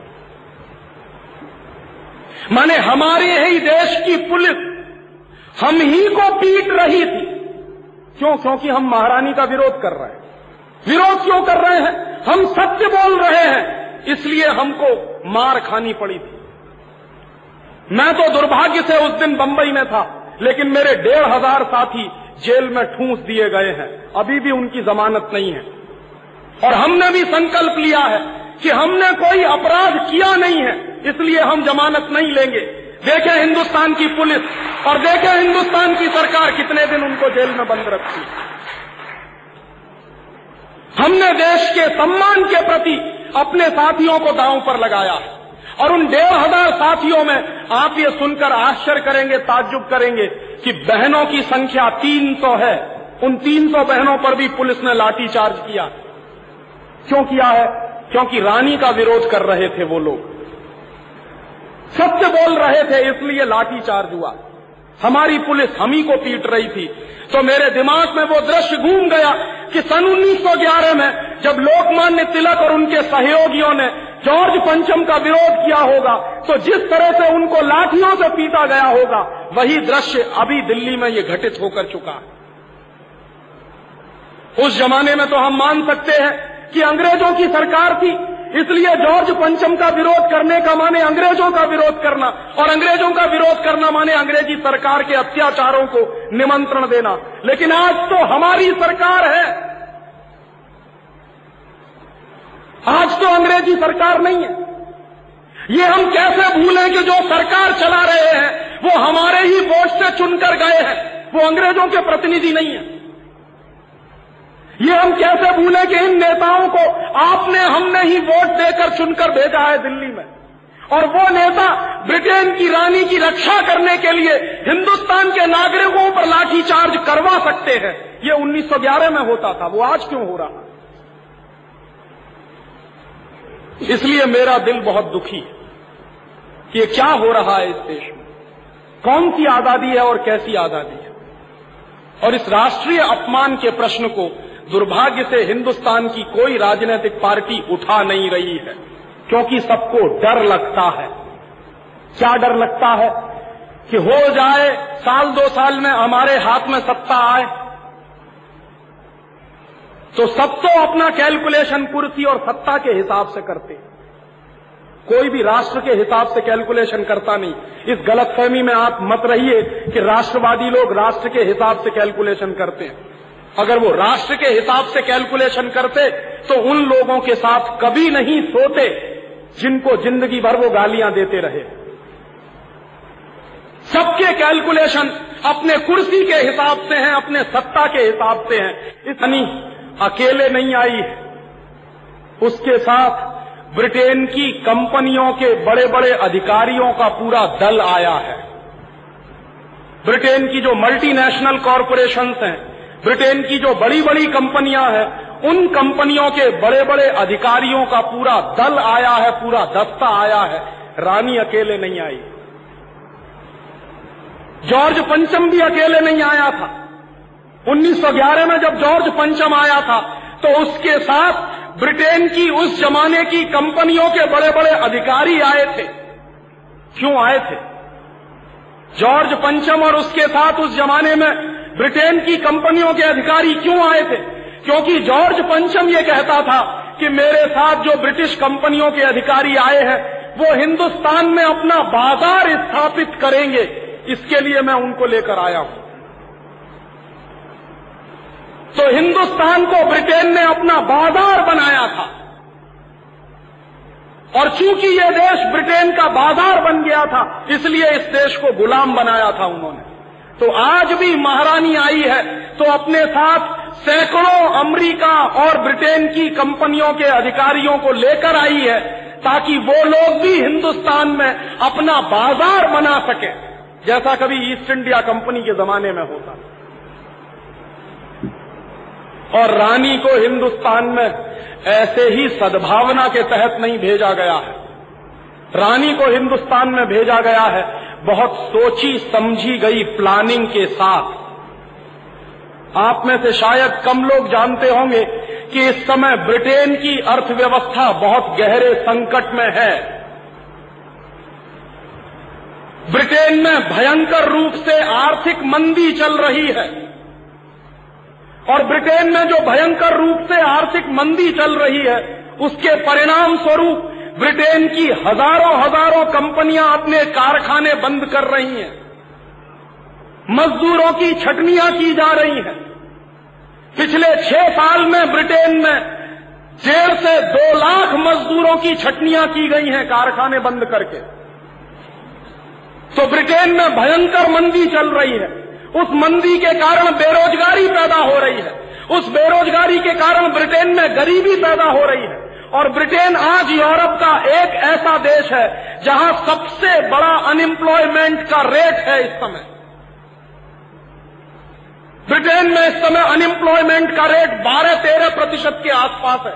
माने हमारे ही देश की पुलिस हम ही को पीट रही थी। क्यों? क्योंकि हम महारानी का विरोध कर रहे हैं। विरोध क्यों कर रहे हैं? हम सत्य बोल रहे हैं, इसलिए हमको मार खानी पड़ी थी। मैं तो दुर्भाग्य से उस दिन बंबई में था, लेकिन मेरे डेढ़ हज़ार साथी जेल में ठूंस दिए गए हैं। अभी भी उनकी जमानत नहीं है। और हमने भी संकल्प लिया है कि हमने कोई अपराध किया नहीं है, इसलिए हम जमानत नहीं लेंगे। देखें हिंदुस्तान की पुलिस, और देखें हिंदुस्तान की सरकार कितने दिन उनको जेल में बंद रखती हमने देश के सम्मान के प्रति अपने साथियों को दांव पर लगाया और उन डेढ़ हज़ार साथियों में आप ये सुनकर आश्चर्य करेंगे, ताज्जुब करेंगे कि बहनों की संख्या तीन सौ है। उन तीन सौ बहनों पर भी पुलिस ने लाठीचार्ज किया। क्यों किया है? क्योंकि रानी का विरोध कर रहे थे वो लोग। सत्य बोल रहे थे, इसलिए लाठीचार्ज हुआ। हमारी पुलिस हम ही को पीट रही थी। तो मेरे दिमाग में वो दृश्य घूम गया कि सन 1911 में जब लोकमान्य तिलक और उनके सहयोगियों ने जॉर्ज पंचम का विरोध किया होगा तो जिस तरह से उनको लाठियों से पीटा गया होगा, वही दृश्य अभी दिल्ली में ये घटित होकर चुका है। उस जमाने में तो हम मान सकते हैं कि अंग्रेज़ों की सरकार थी, इसलिए जॉर्ज पंचम का विरोध करने का माने अंग्रेज़ों का विरोध करना, और अंग्रेज़ों का विरोध करना माने अंग्रेज़ी सरकार के अत्याचारों को निमंत्रण देना। लेकिन आज तो हमारी सरकार है आज तो अंग्रेज़ी सरकार नहीं है। ये हम कैसे भूलें कि जो सरकार चला रहे हैं, वो हमारे ही वोट से चुनकर गए हैं। वो अंग्रेज़ों के प्रतिनिधि नहीं है। ये हम कैसे भूलें कि इन नेताओं को आपने हमने ही वोट देकर चुनकर भेजा है दिल्ली में। और वो नेता ब्रिटेन की रानी की रक्षा करने के लिए हिंदुस्तान के नागरिकों पर लाठीचार्ज करवा सकते हैं। ये 1911 में होता था, वो आज क्यों हो रहा इसलिए मेरा दिल बहुत दुखी है कि ये क्या हो रहा है इस देश में। कौन सी आज़ादी है और कैसी आज़ादी है? और इस राष्ट्रीय अपमान के प्रश्न को दुर्भाग्य से हिंदुस्तान की कोई राजनीतिक पार्टी उठा नहीं रही है, क्योंकि सबको डर लगता है। क्या डर लगता है कि हो जाए, साल दो साल में हमारे हाथ में सत्ता आए तो सब तो अपना कैलकुलेशन कुर्सी और सत्ता के हिसाब से करते कोई भी राष्ट्र के हिसाब से कैलकुलेशन करता नहीं। इस गलतफहमी में आप मत रहिए कि राष्ट्रवादी लोग राष्ट्र के हिसाब से कैलकुलेशन करते हैं। अगर वो राष्ट्र के हिसाब से कैलकुलेशन करते तो उन लोगों के साथ कभी नहीं सोते जिनको ज़िंदगी भर वो गालियाँ देते रहे। सबके कैलकुलेशन अपने कुर्सी के हिसाब से हैं, अपने सत्ता के हिसाब से हैं। इतनी अकेले नहीं आई। उसके साथ ब्रिटेन की कंपनियों के बड़े बड़े अधिकारियों का पूरा दल आया है। ब्रिटेन की जो मल्टीनेशनल कॉरपोरेशंस हैं, ब्रिटेन की जो बड़ी बड़ी कंपनियाँ हैं, उन कंपनियों के बड़े बड़े अधिकारियों का पूरा दल आया है, पूरा दस्ता आया है। रानी अकेले नहीं आई। जॉर्ज पंचम भी अकेले नहीं आया था। 1911 में जब जॉर्ज पंचम आया था तो उसके साथ ब्रिटेन की उस जमाने की कंपनियों के बड़े बड़े अधिकारी आए थे। क्यों आए थे? जॉर्ज पंचम और उसके साथ उस जमाने में ब्रिटेन की कंपनियों के अधिकारी क्यों आए थे? क्योंकि जॉर्ज पंचम ये कहता था कि मेरे साथ जो ब्रिटिश कंपनियों के अधिकारी आए हैं, वो हिंदुस्तान में अपना बाज़ार स्थापित करेंगे। इसके लिए मैं उनको लेकर आया हूँ। तो हिंदुस्तान को ब्रिटेन ने अपना बाज़ार बनाया था। और चूँकि यह देश ब्रिटेन का बाज़ार बन गया था, इसलिए इस देश को गुलाम बनाया था उन्होंने। तो आज भी महारानी आई है तो अपने साथ सैकड़ों अमेरिका और ब्रिटेन की कंपनियों के अधिकारियों को लेकर आई है, ताकि वो लोग भी हिंदुस्तान में अपना बाज़ार बना सके, जैसा कभी ईस्ट इंडिया कंपनी के जमाने में होता और रानी को हिंदुस्तान में ऐसे ही सद्भावना के तहत नहीं भेजा गया है। रानी को हिंदुस्तान में भेजा गया है, बहुत सोची समझी गई प्लानिंग के साथ। आप में से शायद कम लोग जानते होंगे कि इस समय ब्रिटेन की अर्थव्यवस्था बहुत गहरे संकट में है। ब्रिटेन में भयंकर रूप से आर्थिक मंदी चल रही है। और ब्रिटेन में जो भयंकर रूप से आर्थिक मंदी चल रही है, उसके परिणाम स्वरूप ब्रिटेन की हज़ारों हज़ारों कंपनियाँ अपने कारखाने बंद कर रही हैं। मजदूरों की छटनियाँ की जा रही हैं। पिछले छह साल में ब्रिटेन में डेढ़ से दो लाख मजदूरों की छटनियाँ की गई हैं कारखाने बंद करके। तो ब्रिटेन में भयंकर मंदी चल रही है। उस मंदी के कारण बेरोजगारी पैदा हो रही है। उस बेरोजगारी के कारण ब्रिटेन में गरीबी पैदा हो रही है। और ब्रिटेन आज यूरोप का एक ऐसा देश है, जहाँ सबसे बड़ा अनएम्प्लॉयमेंट का रेट है इस समय। ब्रिटेन में इस समय अनएम्प्लॉयमेंट का रेट 12-13 प्रतिशत के आसपास है।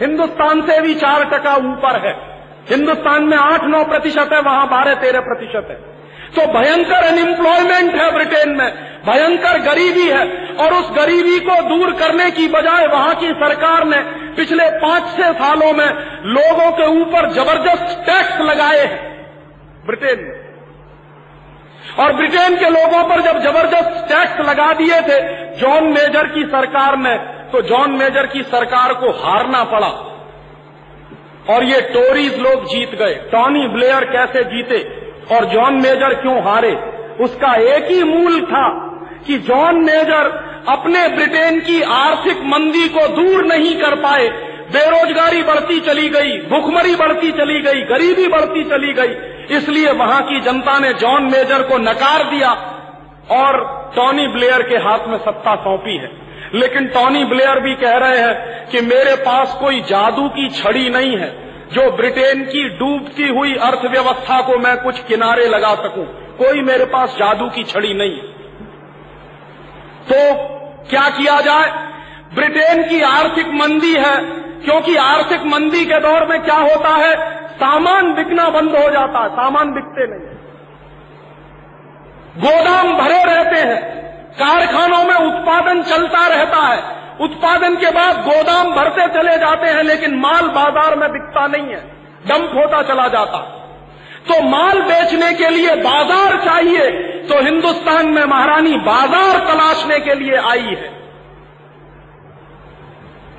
हिंदुस्तान से भी चार टका ऊपर है। हिंदुस्तान में 8-9 प्रतिशत है, वहाँ 12-13 प्रतिशत है। तो भयंकर अनएम्प्लॉयमेंट है ब्रिटेन में, भयंकर गरीबी है, और उस गरीबी को दूर करने की बजाय वहाँ की सरकार ने पिछले पाँच छह सालों में लोगों के ऊपर ज़बरदस्त टैक्स लगाए हैं, ब्रिटेन में। और ब्रिटेन के लोगों पर जब ज़बरदस्त टैक्स लगा दिए थे, जॉन मेजर की सरकार ने तो जॉन मेजर की सरकार को हारना पड़ा। और ये टोरीज लोग जीत गए। टॉनी ब्लेयर कैसे जीते? और जॉन मेजर क्यों हारे? उसका एक ही मूल था कि जॉन मेजर अपने ब्रिटेन की आर्थिक मंदी को दूर नहीं कर पाए। बेरोजगारी बढ़ती चली गई, भुखमरी बढ़ती चली गई, गरीबी बढ़ती चली गई। इसलिए वहाँ की जनता ने जॉन मेजर को नकार दिया और टॉनी ब्लेयर के हाथ में सत्ता सौंपी है। लेकिन टॉनी ब्लेयर भी कह रहे हैं कि मेरे पास कोई जादू की छड़ी नहीं है। जो ब्रिटेन की डूबती हुई अर्थव्यवस्था को मैं कुछ किनारे लगा सकूँ, कोई मेरे पास जादू की छड़ी नहीं। तो क्या किया जाए? ब्रिटेन की आर्थिक मंदी है, क्योंकि आर्थिक मंदी के दौर में क्या होता है? सामान बिकना बंद हो जाता है, सामान बिकते नहीं। गोदाम भरे रहते हैं कारखानों में उत्पादन चलता रहता है। उत्पादन के बाद गोदाम भरते चले जाते हैं, लेकिन माल बाज़ार में बिकता नहीं है। डंप होता चला जाता। तो माल बेचने के लिए बाज़ार चाहिए तो हिंदुस्तान में महारानी बाज़ार तलाशने के लिए आई है।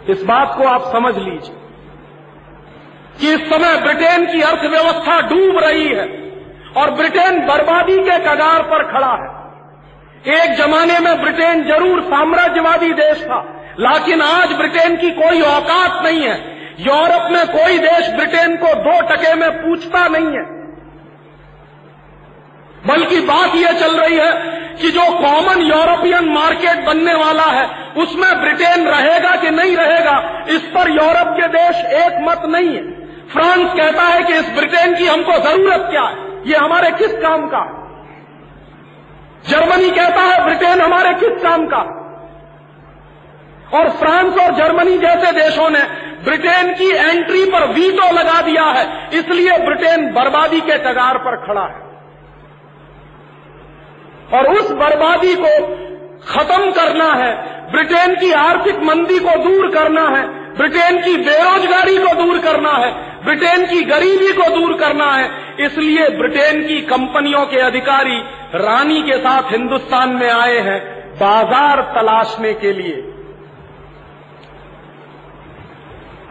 इस बात को आप समझ लीजिए कि इस समय ब्रिटेन की अर्थव्यवस्था डूब रही है और ब्रिटेन बर्बादी के कगार पर खड़ा है। एक जमाने में ब्रिटेन ज़रूर साम्राज्यवादी देश था, लेकिन आज ब्रिटेन की कोई औकात नहीं है। यूरोप में कोई देश ब्रिटेन को दो टके में पूछता नहीं है। बल्कि बात यह चल रही है कि जो कॉमन यूरोपियन मार्केट बनने वाला है, उसमें ब्रिटेन रहेगा कि नहीं रहेगा, इस पर यूरोप के देश एक मत नहीं है। फ्रांस कहता है कि इस ब्रिटेन की हमको ज़रूरत क्या है? ये हमारे किस काम का है? जर्मनी कहता है, ब्रिटेन हमारे किस काम का? और फ्रांस और जर्मनी जैसे देशों ने ब्रिटेन की एंट्री पर वीटो लगा दिया है, इसलिए ब्रिटेन बर्बादी के कगार पर खड़ा है। और उस बर्बादी को खत्म करना है, ब्रिटेन की आर्थिक मंदी को दूर करना है ब्रिटेन की बेरोजगारी को दूर करना है, ब्रिटेन की गरीबी को दूर करना है, इसलिए ब्रिटेन की कंपनियों के अधिकारी रानी के साथ हिंदुस्तान में आए हैं बाज़ार तलाशने के लिए।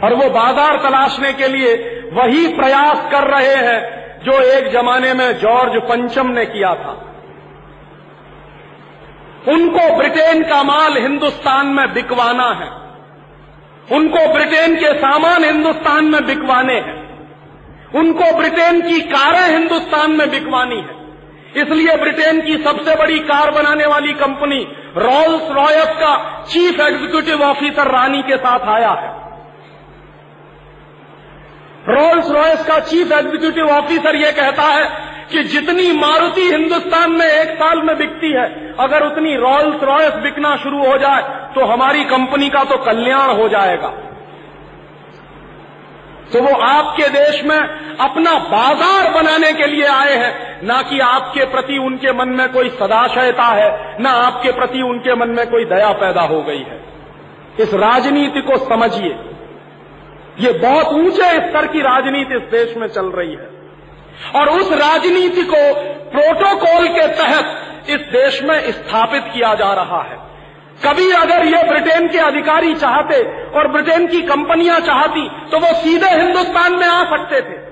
और वो बाज़ार तलाशने के लिए वही प्रयास कर रहे हैं जो एक जमाने में जॉर्ज पंचम ने किया था। उनको ब्रिटेन का माल हिंदुस्तान में बिकवाना है। उनको ब्रिटेन के सामान हिंदुस्तान में बिकवाने हैं। उनको ब्रिटेन की कारें हिंदुस्तान में बिकवानी है। इसलिए ब्रिटेन की सबसे बड़ी कार बनाने वाली कंपनी रॉल्स रॉयस का चीफ एग्जीक्यूटिव ऑफिसर रानी के साथ आया है। रोल्स रॉयस का चीफ एग्जीक्यूटिव ऑफिसर यह कहता है कि जितनी मारुति हिंदुस्तान में एक साल में बिकती है, अगर उतनी रॉयल्स रॉयस बिकना शुरू हो जाए तो हमारी कंपनी का तो कल्याण हो जाएगा। तो वो आपके देश में अपना बाज़ार बनाने के लिए आए हैं, ना कि आपके प्रति उनके मन में कोई सदाशयता है, ना आपके प्रति उनके मन में कोई दया पैदा हो गई है। इस राजनीति को समझिए। ये बहुत ऊँचे स्तर की राजनीति इस देश में चल रही है। और उस राजनीति को प्रोटोकॉल के तहत इस देश में स्थापित किया जा रहा है। कभी अगर ये ब्रिटेन के अधिकारी चाहते और ब्रिटेन की कंपनियाँ चाहती तो वो सीधे हिंदुस्तान में आ सकते थे।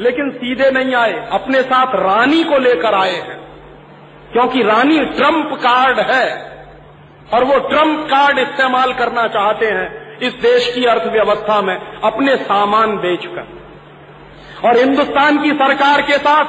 लेकिन सीधे नहीं आए, अपने साथ रानी को लेकर आए हैं। क्योंकि रानी ट्रंप कार्ड है, और वो ट्रंप कार्ड इस्तेमाल करना चाहते हैं, इस देश की अर्थव्यवस्था में अपने सामान बेचकर। और हिंदुस्तान की सरकार के साथ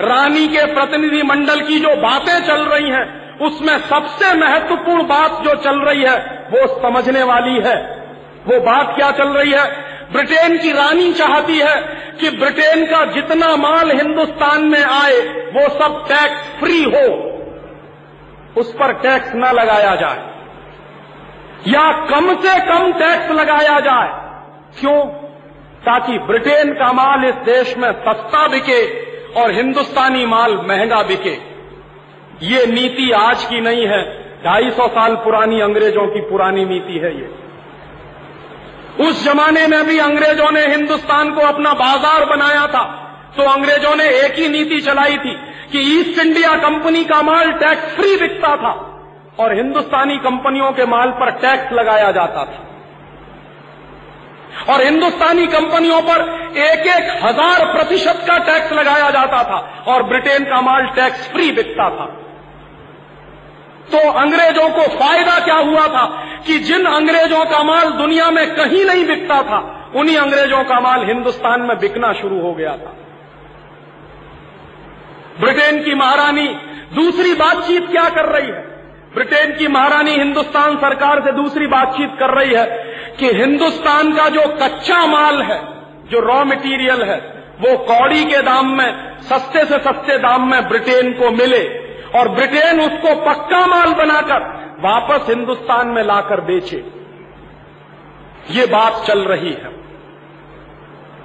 रानी के प्रतिनिधि मंडल की जो बातें चल रही हैं, उसमें सबसे महत्वपूर्ण बात जो चल रही है, वो समझने वाली है। वो बात क्या चल रही है? ब्रिटेन की रानी चाहती है कि ब्रिटेन का जितना माल हिंदुस्तान में आए, वो सब टैक्स फ्री हो। उस पर टैक्स न लगाया जाए। या कम से कम टैक्स लगाया जाए। क्यों? ताकि ब्रिटेन का माल इस देश में सस्ता बिके और हिंदुस्तानी माल महँगा बिके। ये नीति आज की नहीं है, ढाई सौ साल पुरानी अंग्रेज़ों की पुरानी नीति है ये। उस जमाने में भी अंग्रेज़ों ने हिंदुस्तान को अपना बाज़ार बनाया था तो अंग्रेज़ों ने एक ही नीति चलाई थी कि ईस्ट इंडिया कंपनी का माल टैक्स फ्री बिकता था और हिंदुस्तानी कंपनियों के माल पर टैक्स लगाया जाता था। और हिंदुस्तानी कंपनियों पर एक एक हज़ार प्रतिशत का टैक्स लगाया जाता था और ब्रिटेन का माल टैक्स फ्री बिकता था। तो अंग्रेज़ों को फ़ायदा क्या हुआ था कि जिन अंग्रेज़ों का माल दुनिया में कहीं नहीं बिकता था, उन्हीं अंग्रेज़ों का माल हिंदुस्तान में बिकना शुरू हो गया था। ब्रिटेन की महारानी दूसरी बातचीत क्या कर रही है? ब्रिटेन की महारानी हिंदुस्तान सरकार से दूसरी बातचीत कर रही है कि हिंदुस्तान का जो कच्चा माल है, जो रॉ मटेरियल है, वो कौड़ी के दाम में, सस्ते से सस्ते दाम में ब्रिटेन को मिले और ब्रिटेन उसको पक्का माल बनाकर वापस हिंदुस्तान में लाकर बेचे। ये बात चल रही है।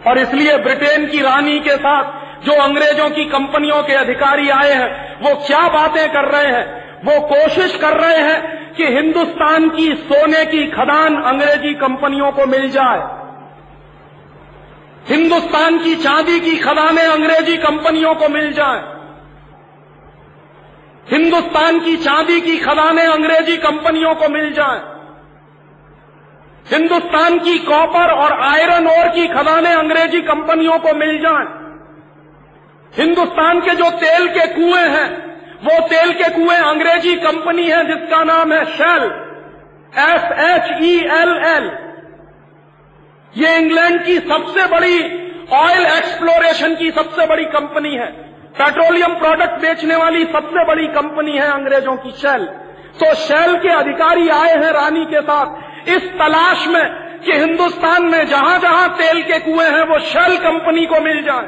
और इसलिए ब्रिटेन की रानी के साथ जो अंग्रेज़ों की कंपनियों के अधिकारी आए हैं, वो क्या बातें कर रहे हैं? वो कोशिश कर रहे हैं कि हिंदुस्तान की सोने की खदान अंग्रेज़ी कंपनियों को मिल जाए। हिंदुस्तान की चांदी की खदानें अंग्रेज़ी कंपनियों को मिल जाए। हिंदुस्तान की चांदी की खदानें अंग्रेज़ी कंपनियों को मिल जाए। हिंदुस्तान की कॉपर और आयरन ओर की खदानें अंग्रेज़ी कंपनियों को मिल जाए। हिंदुस्तान के जो तेल के कुएँ हैं वो तेल के कुएँ अंग्रेज़ी कंपनी है, जिसका नाम है Shell S H E L L ये इंग्लैंड की सबसे बड़ी ऑयल एक्सप्लोरेशन की सबसे बड़ी कंपनी है। पेट्रोलियम प्रोडक्ट बेचने वाली सबसे बड़ी कंपनी है अंग्रेज़ों की शेल तो शेल के अधिकारी आए हैं रानी के साथ। इस तलाश में कि हिंदुस्तान में जहाँ जहाँ तेल के कुएँ हैं, वो शेल कंपनी को मिल जाए।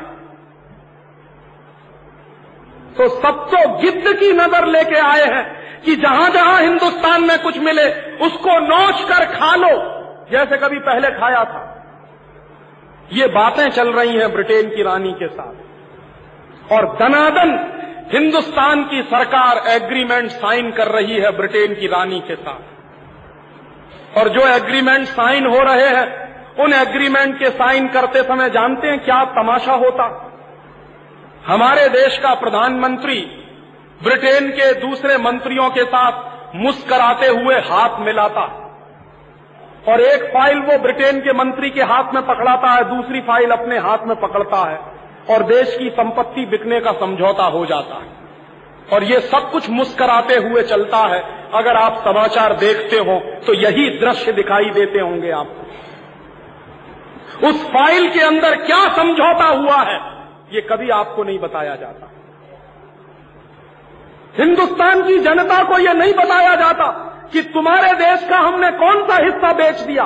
तो सब तो गिद्ध की नज़र लेके आए हैं कि जहाँ जहाँ हिंदुस्तान में कुछ मिले, उसको नोच कर खा लो। जैसे कभी पहले खाया था। ये बातें चल रही हैं ब्रिटेन की रानी के साथ। और दनादन हिंदुस्तान की सरकार एग्रीमेंट साइन कर रही है ब्रिटेन की रानी के साथ। और जो एग्रीमेंट साइन हो रहे हैं, उन एग्रीमेंट के साइन करते समय जानते हैं क्या तमाशा होता? हमारे देश का प्रधानमंत्री ब्रिटेन के दूसरे मंत्रियों के साथ मुस्कराते हुए हाथ मिलाता और एक फ़ाइल वो ब्रिटेन के मंत्री के हाथ में पकड़ाता है, दूसरी फ़ाइल अपने हाथ में पकड़ता है और देश की संपत्ति बिकने का समझौता हो जाता है। और ये सब कुछ मुस्कराते हुए चलता है। अगर आप समाचार देखते हो तो यही दृश्य दिखाई देते होंगे आपको। उस फ़ाइल के अंदर क्या समझौता हुआ है? ये कभी आपको नहीं बताया जाता। हिंदुस्तान की जनता को यह नहीं बताया जाता कि तुम्हारे देश का हमने कौन सा हिस्सा बेच दिया।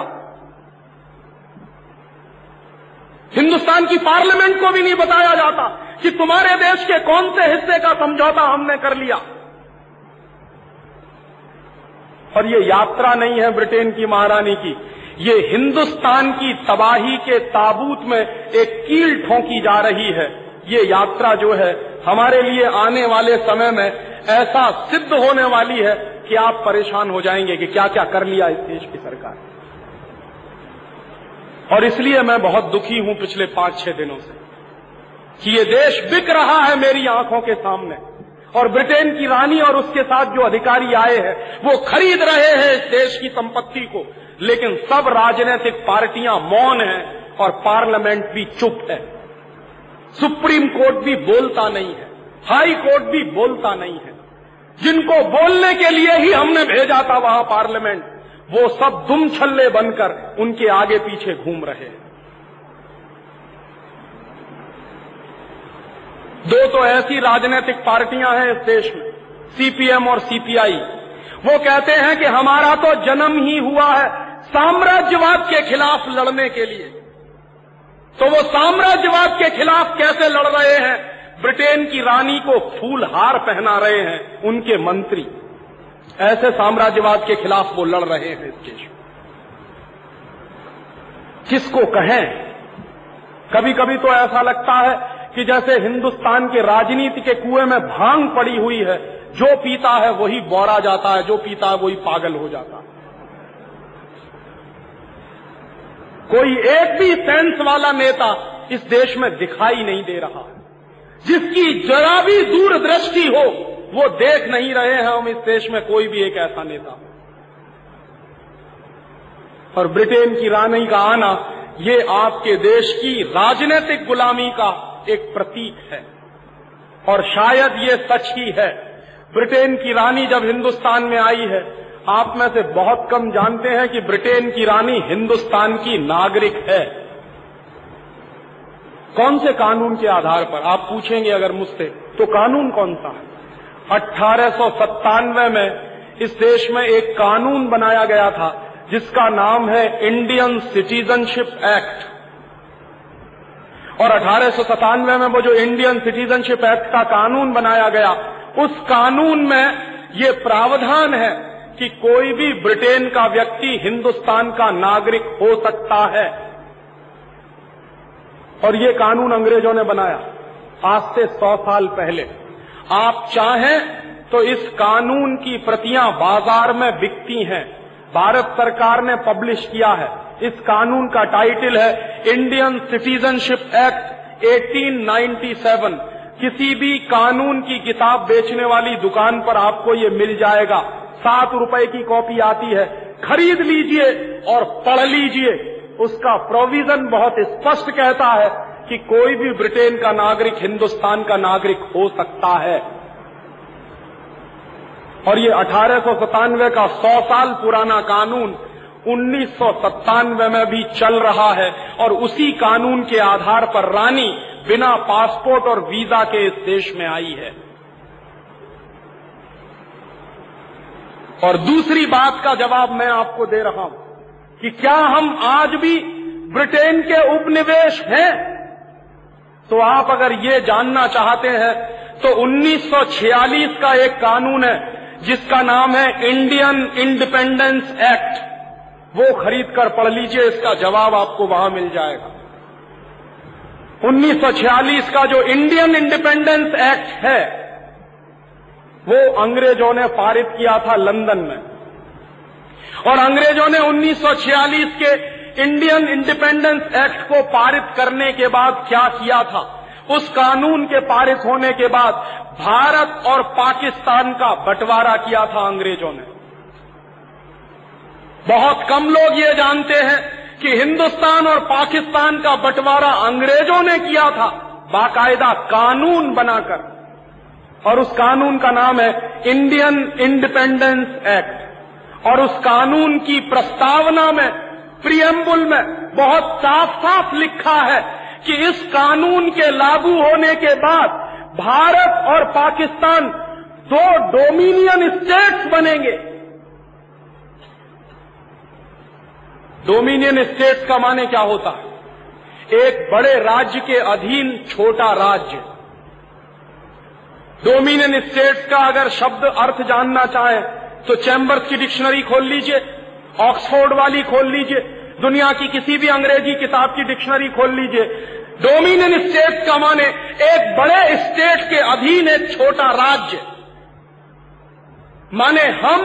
हिंदुस्तान की पार्लियामेंट को भी नहीं बताया जाता कि तुम्हारे देश के कौन से हिस्से का समझौता हमने कर लिया। और ये यात्रा नहीं है ब्रिटेन की महारानी की ये हिंदुस्तान की तबाही के ताबूत में एक कील ठोंकी जा रही है। ये यात्रा जो है, हमारे लिए आने वाले समय में ऐसा सिद्ध होने वाली है कि आप परेशान हो जाएँगे कि क्या क्या कर लिया इस देश की सरकार। और इसलिए मैं बहुत दुखी हूँ पिछले पाँच छह दिनों से कि ये देश बिक रहा है मेरी आँखों के सामने। और ब्रिटेन की रानी और उसके साथ जो अधिकारी आए हैं, वो खरीद रहे हैं इस देश की संपत्ति को। लेकिन सब राजनीतिक पार्टियाँ मौन हैं और पार्लियामेंट भी चुप है। सुप्रीम कोर्ट भी बोलता नहीं है। हाई कोर्ट भी बोलता नहीं है। जिनको बोलने के लिए ही हमने भेजा था वहाँ पार्लियामेंट, वो सब दुम छल्ले बनकर उनके आगे पीछे घूम रहे हैं। दो तो ऐसी राजनीतिक पार्टियाँ हैं इस देश में, सीपीएम और सीपीआई। वो कहते हैं कि हमारा तो जन्म ही हुआ है साम्राज्यवाद के खिलाफ लड़ने के लिए। तो वो साम्राज्यवाद के खिलाफ कैसे लड़ रहे हैं? ब्रिटेन की रानी को फूल हार पहना रहे हैं उनके मंत्री। ऐसे साम्राज्यवाद के खिलाफ वो लड़ रहे हैं इस देश किसको कहें? कभी कभी तो ऐसा लगता है कि जैसे हिंदुस्तान के राजनीति के कुएँ में भाँग पड़ी हुई है, जो पीता है वही बौरा जाता है, जो पीता है वही पागल हो जाता है। कोई एक भी सेंस वाला नेता इस देश में दिखाई नहीं दे रहा। जिसकी जरा भी दूरदृष्टि हो, वो देख नहीं रहे हैं हम इस देश में कोई भी एक ऐसा नेता। और ब्रिटेन की रानी का आना, ये आपके देश की राजनीतिक गुलामी का एक प्रतीक है। और शायद ये सच ही है, ब्रिटेन की रानी जब हिंदुस्तान में आई है आप में से बहुत कम जानते हैं कि ब्रिटेन की रानी हिंदुस्तान की नागरिक है। कौन से कानून के आधार पर? आप पूछेंगे अगर मुझसे तो कानून कौन सा है? सत्तानवे में इस देश में एक कानून बनाया गया था, जिसका नाम है इंडियन सिटीजनशिप एक्ट। और अठारह सौ सत्तानवे में वो जो इंडियन सिटीजनशिप एक्ट का कानून बनाया गया, उस कानून में ये प्रावधान है कि कोई भी ब्रिटेन का व्यक्ति हिंदुस्तान का नागरिक हो सकता है। और ये कानून अंग्रेज़ों ने बनाया आज से सौ साल पहले। आप चाहें तो इस कानून की प्रतियाँ बाज़ार में बिकती हैं। भारत सरकार ने पब्लिश किया है। इस कानून का टाइटल है इंडियन सिटीजनशिप एक्ट 1897 किसी भी कानून की किताब बेचने वाली दुकान पर आपको ये मिल जाएगा। सात रुपए की कॉपी आती है, खरीद लीजिए और पढ़ लीजिए। उसका प्रोविज़न बहुत स्पष्ट कहता है कि कोई भी ब्रिटेन का नागरिक, हिंदुस्तान का नागरिक हो सकता है। और ये अठारह सौ सतानवे का सौ साल पुराना कानून उन्नीस सौ सत्तानवे में भी चल रहा है और उसी कानून के आधार पर रानी बिना पासपोर्ट और वीज़ा के इस देश में आई है। और दूसरी बात का जवाब मैं आपको दे रहा हूँ कि क्या हम आज भी ब्रिटेन के उपनिवेश हैं? तो आप अगर ये जानना चाहते हैं तो 1946 का एक कानून है, जिसका नाम है इंडियन इंडिपेंडेंस एक्ट। वो खरीद कर पढ़ लीजिए, इसका जवाब आपको वहाँ मिल जाएगा। 1946 का जो इंडियन इंडिपेंडेंस एक्ट है वो अंग्रेज़ों ने पारित किया था लंदन में। और अंग्रेज़ों ने 1946 के इंडियन इंडिपेंडेंस एक्ट को पारित करने के बाद क्या किया था? उस कानून के पारित होने के बाद भारत और पाकिस्तान का बंटवारा किया था अंग्रेज़ों ने। बहुत कम लोग ये जानते हैं कि हिंदुस्तान और पाकिस्तान का बंटवारा अंग्रेज़ों ने किया था। बाकायदा कानून बनाकर। और उस कानून का नाम है इंडियन इंडिपेंडेंस एक्ट। और उस कानून की प्रस्तावना में, प्रियम्बुल में बहुत साफ़ साफ़ लिखा है कि इस कानून के लागू होने के बाद भारत और पाकिस्तान दो डोमिनियन स्टेट्स बनेंगे। डोमिनियन स्टेट्स का माने क्या होता? है एक बड़े राज्य के अधीन छोटा राज्य। डोमिनियन स्टेट्स का अगर शब्द अर्थ जानना चाहे तो चैम्बर्स की डिक्शनरी खोल लीजिए, ऑक्सफोर्ड वाली खोल लीजिए, दुनिया की किसी भी अंग्रेज़ी किताब की डिक्शनरी खोल लीजिए। डोमिनियन स्टेट्स का माने एक बड़े स्टेट के अधीन एक छोटा राज्य। माने हम,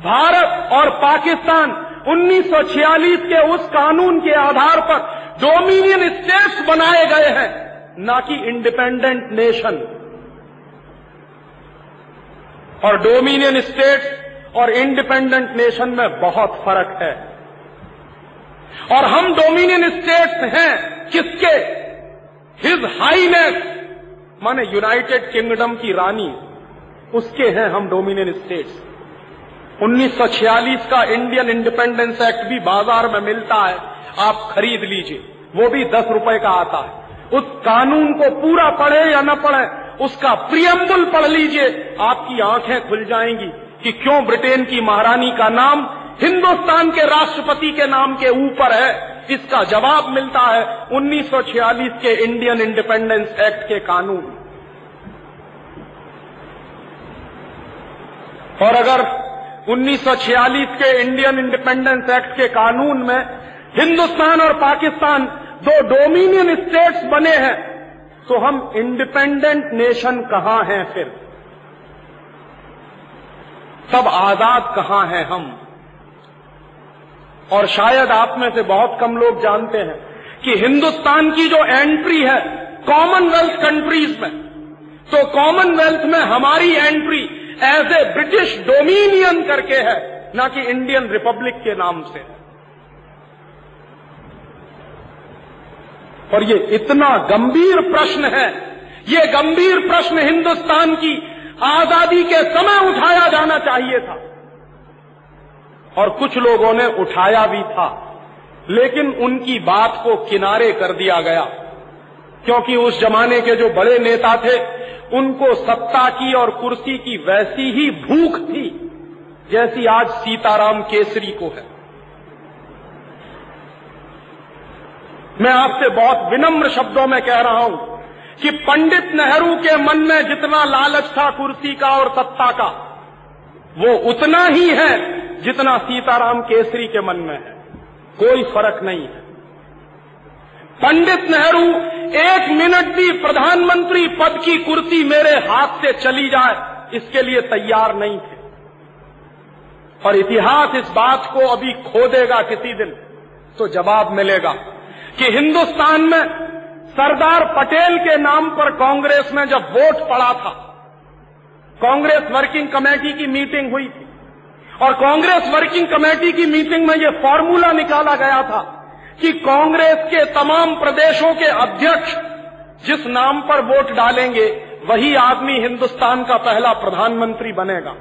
भारत और पाकिस्तान 1946 के उस कानून के आधार पर डोमिनियन स्टेट्स बनाए गए हैं, ना कि इंडिपेंडेंट नेशन। और डोमिनियन स्टेट्स और इंडिपेंडेंट नेशन में बहुत फ़र्क है। और हम डोमिनियन स्टेट्स हैं किसके? हिज हाईनेस माने यूनाइटेड किंगडम की रानी, उसके हैं हम डोमिनियन स्टेट्स। 1946 का इंडियन इंडिपेंडेंस एक्ट भी बाज़ार में मिलता है, आप खरीद लीजिए, वो भी दस रुपए का आता है। उस कानून को पूरा पढ़े या न पढ़े उसका प्रियम्बुल पढ़ लीजिए। आपकी आँखें खुल जाएँगी कि क्यों ब्रिटेन की महारानी का नाम हिंदुस्तान के राष्ट्रपति के नाम के ऊपर है। इसका जवाब मिलता है? 1946 के इंडियन इंडिपेंडेंस एक्ट के कानून। और अगर 1946 के इंडियन इंडिपेंडेंस एक्ट के कानून में हिंदुस्तान और पाकिस्तान दो डोमिनियन स्टेट्स बने हैं तो हम इंडिपेंडेंट नेशन कहाँ हैं फिर? तब आज़ाद कहाँ हैं हम? और शायद आप में से बहुत कम लोग जानते हैं कि हिंदुस्तान की जो एंट्री है कॉमनवेल्थ कंट्रीज़ में तो कॉमनवेल्थ में हमारी entry as a British dominion करके है, ना कि इंडियन रिपब्लिक के नाम से। और ये इतना गंभीर प्रश्न है, ये गंभीर प्रश्न हिंदुस्तान की आज़ादी के समय उठाया जाना चाहिए था। और कुछ लोगों ने उठाया भी था, लेकिन उनकी बात को किनारे कर दिया गया, क्योंकि उस जमाने के जो बड़े नेता थे, उनको सत्ता की और कुर्सी की वैसी ही भूख थी, जैसी आज सीताराम केसरी को है। मैं आपसे बहुत विनम्र शब्दों में कह रहा हूँ कि पंडित नेहरू के मन में जितना लालच था कुर्सी का और सत्ता का, वो उतना ही है जितना सीताराम केसरी के मन में है। कोई फ़र्क नहीं है। पंडित नेहरू एक मिनट भी प्रधानमंत्री पद की कुर्सी मेरे हाथ से चली जाए, इसके लिए तैयार नहीं थे। और इतिहास इस बात को अभी खो देगा किसी दिन तो जवाब मिलेगा। कि हिंदुस्तान में सरदार पटेल के नाम पर कांग्रेस में जब वोट पड़ा था, कांग्रेस वर्किंग कमेटी की मीटिंग हुई थी। और कांग्रेस वर्किंग कमेटी की मीटिंग में यह फॉर्मूला निकाला गया था कि कांग्रेस के तमाम प्रदेशों के अध्यक्ष जिस नाम पर वोट डालेंगे, वही आदमी हिंदुस्तान का पहला प्रधानमंत्री बनेगा।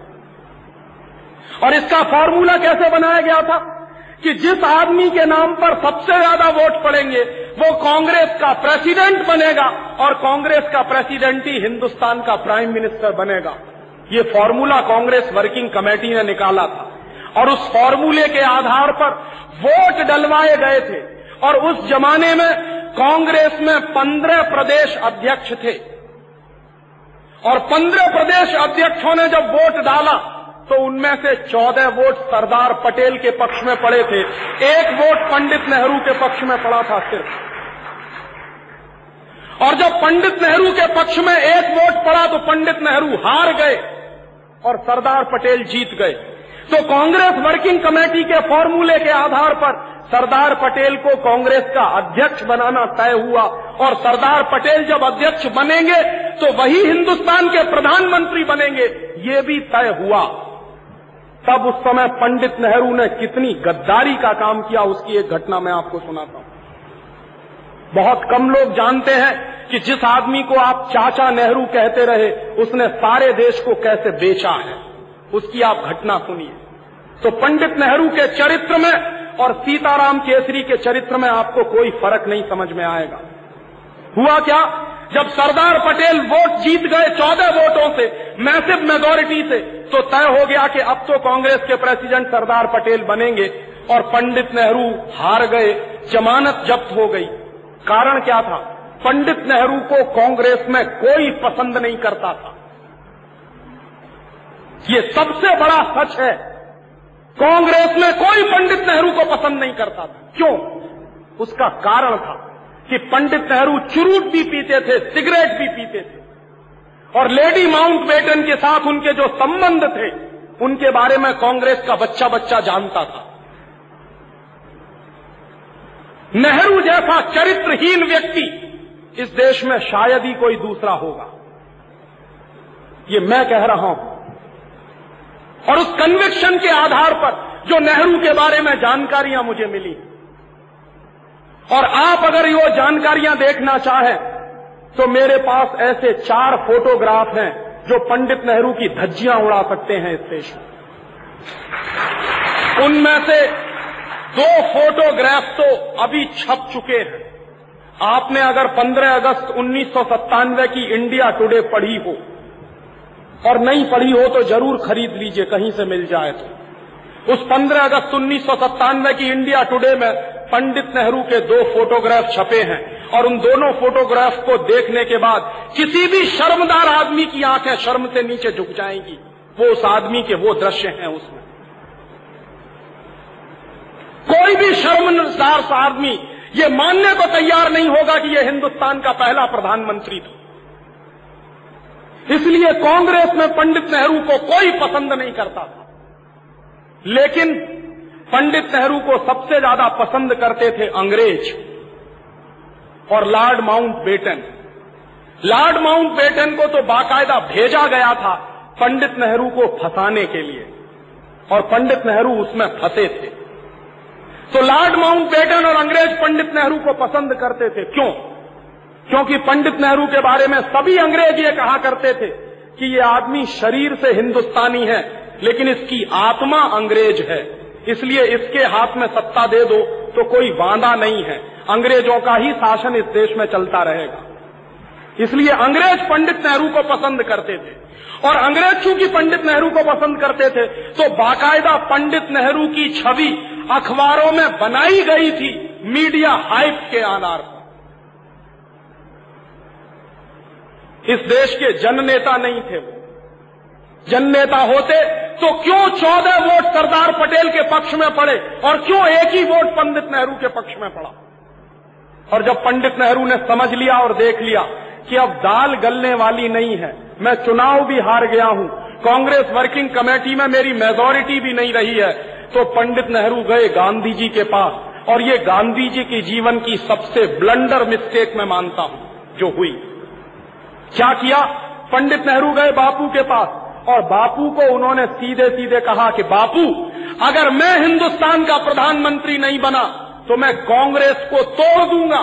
और इसका फॉर्मूला कैसे बनाया गया था? कि जिस आदमी के नाम पर सबसे ज़्यादा वोट पड़ेंगे, वो कांग्रेस का प्रेसिडेंट बनेगा और कांग्रेस का प्रेसिडेंट ही हिंदुस्तान का प्राइम मिनिस्टर बनेगा। ये फॉर्मूला कांग्रेस वर्किंग कमेटी ने निकाला था। और उस फॉर्मूले के आधार पर वोट डलवाए गए थे। और उस जमाने में कांग्रेस में पंद्रह प्रदेश अध्यक्ष थे। और पंद्रह प्रदेश अध्यक्षों ने जब वोट डाला तो उनमें से चौदह वोट सरदार पटेल के पक्ष में पड़े थे। एक वोट पंडित नेहरू के पक्ष में पड़ा था सिर्फ़। और जब पंडित नेहरू के पक्ष में एक वोट पड़ा तो पंडित नेहरू हार गए और सरदार पटेल जीत गए। तो कांग्रेस वर्किंग कमेटी के फॉर्मूले के आधार पर सरदार पटेल को कांग्रेस का अध्यक्ष बनाना तय हुआ। और सरदार पटेल जब अध्यक्ष बनेंगे तो वही हिंदुस्तान के प्रधानमंत्री बनेंगे। ये भी तय हुआ। तब उस समय पंडित नेहरू ने कितनी गद्दारी का काम किया, उसकी एक घटना मैं आपको सुनाता हूँ। बहुत कम लोग जानते हैं कि जिस आदमी को आप चाचा नेहरू कहते रहे, उसने सारे देश को कैसे बेचा है। उसकी आप घटना सुनिए। तो पंडित नेहरू के चरित्र में और सीताराम केसरी के चरित्र में आपको कोई फ़र्क नहीं समझ में आएगा। हुआ क्या? जब सरदार पटेल वोट जीत गए चौदह वोटों से मैसिव मेजोरिटी से तो तय हो गया कि अब तो कांग्रेस के प्रेसिडेंट सरदार पटेल बनेंगे और पंडित नेहरू हार गए, जमानत जब्त हो गई। कारण क्या था? पंडित नेहरू को कांग्रेस में कोई पसंद नहीं करता था। ये सबसे बड़ा सच है। कांग्रेस में कोई पंडित नेहरू को पसंद नहीं करता था। क्यों? उसका कारण था। कि पंडित नेहरू चुरूट भी पीते थे, सिगरेट भी पीते थे। और लेडी माउंट बेटन के साथ उनके जो संबंध थे, उनके बारे में कांग्रेस का बच्चा बच्चा जानता था। नेहरू जैसा चरित्रहीन व्यक्ति इस देश में शायद ही कोई दूसरा होगा। ये मैं कह रहा हूँ। और उस कन्विक्शन के आधार पर जो नेहरू के बारे में जानकारियाँ मुझे मिली। और आप अगर ये जानकारियाँ देखना चाहें तो मेरे पास ऐसे चार फोटोग्राफ हैं जो पंडित नेहरू की धज्जियाँ उड़ा सकते हैं इस देश में। उनमें से दो फोटोग्राफ तो अभी छप चुके हैं। आपने अगर 15 अगस्त उन्नीस सौ सत्तानवे की इंडिया टुडे पढ़ी हो, और नहीं पढ़ी हो तो ज़रूर खरीद लीजिए, कहीं से मिल जाए तो। उस 15 अगस्त उन्नीस सौ सत्तानवे की इंडिया टुडे में पंडित नेहरू के दो फोटोग्राफ छपे हैं और उन दोनों फोटोग्राफ को देखने के बाद किसी भी शर्मदार आदमी की आँखें शर्म से नीचे झुक जाएँगी। वो उस आदमी के वो दृश्य हैं उसमें। कोई भी शर्मदार आदमी, ये मानने को तैयार नहीं होगा कि ये हिंदुस्तान का पहला प्रधानमंत्री था। इसलिए कांग्रेस में पंडित नेहरू को कोई पसंद नहीं करता था। लेकिन पंडित नेहरू को सबसे ज़्यादा पसंद करते थे अंग्रेज़ और lord Mountbatten lord Mountbatten को तो बाकायदा भेजा गया था पंडित नेहरू को फंसाने के लिए, और पंडित नेहरू उसमें फंसे थे। तो लॉर्ड माउंट बेटन और अंग्रेज़ पंडित नेहरू को पसंद करते थे। क्यों? क्योंकि पंडित नेहरू के बारे में सभी अंग्रेज़ ये कहा करते थे कि ये आदमी शरीर से हिंदुस्तानी है, लेकिन इसकी आत्मा अंग्रेज़ है। इसलिए इसके हाथ में सत्ता दे दो तो कोई वादा नहीं है। अंग्रेज़ों का ही शासन इस देश में चलता रहेगा। इसलिए अंग्रेज़ पंडित नेहरू को पसंद करते थे। और अंग्रेज़ चूँकि पंडित नेहरू को पसंद करते थे तो बाकायदा पंडित नेहरू की छवि अखबारों में बनाई गई थी मीडिया हाइप के आधार पर। इस देश के जननेता नहीं थे वो। जननेता होते तो क्यों चौदह वोट सरदार पटेल के पक्ष में पड़े और क्यों एक ही वोट पंडित नेहरू के पक्ष में पड़ा? और जब पंडित नेहरू ने समझ लिया और देख लिया कि अब दाल गलने वाली नहीं है, मैं चुनाव भी हार गया हूँ, कांग्रेस वर्किंग कमेटी में मेरी मेजोरिटी भी नहीं रही है तो पंडित नेहरू गए गांधी जी के पास और ये गांधी जी के जीवन की सबसे ब्लंडर मिस्टेक मैं मानता हूँ, जो हुई। क्या किया? पंडित नेहरू गए बापू के पास। और बापू को उन्होंने सीधे सीधे कहा कि बापू, अगर मैं हिंदुस्तान का प्रधानमंत्री नहीं बना तो मैं कांग्रेस को तोड़ दूँगा।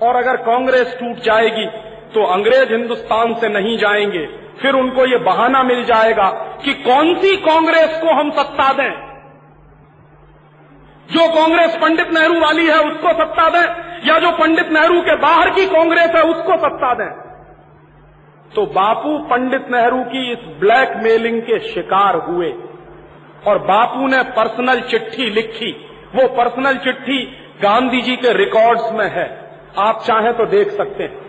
और अगर कांग्रेस टूट जाएगी तो अंग्रेज़ हिंदुस्तान से नहीं जाएँगे। फिर उनको ये बहाना मिल जाएगा कि कौन सी कांग्रेस को हम सत्ता दें? जो कांग्रेस पंडित नेहरू वाली है, उसको सत्ता दें? या जो पंडित नेहरू के बाहर की कांग्रेस है, उसको सत्ता दें? तो बापू पंडित नेहरू की इस ब्लैकमेलिंग के शिकार हुए। और बापू ने पर्सनल चिट्ठी लिखी। वो पर्सनल चिट्ठी गांधी जी के रिकॉर्ड्स में है। आप चाहें तो देख सकते हैं।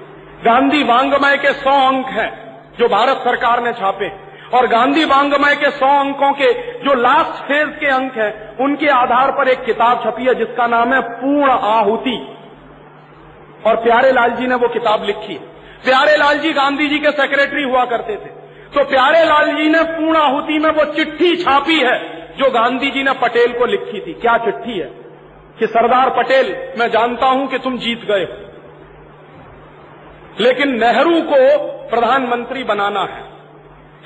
गांधी वांगमय के सौ अंक हैं, जो भारत सरकार ने छापे। और गांधी वांगमय के सौ अंकों के जो लास्ट फ़ेज़ के अंक हैं, उनके आधार पर एक किताब छपी है, जिसका नाम है पूर्ण आहुति। और प्यारे लाल जी ने वो किताब लिखी। है प्यारे लाल जी गांधी जी के सेक्रेटरी हुआ करते थे। तो प्यारे लाल जी ने पूर्णाहुति में वो चिट्ठी छापी है, जो गांधी जी ने पटेल को लिखी थी। क्या चिट्ठी है? कि सरदार पटेल, मैं जानता हूँ कि तुम जीत गए हो। लेकिन नेहरू को प्रधानमंत्री बनाना है।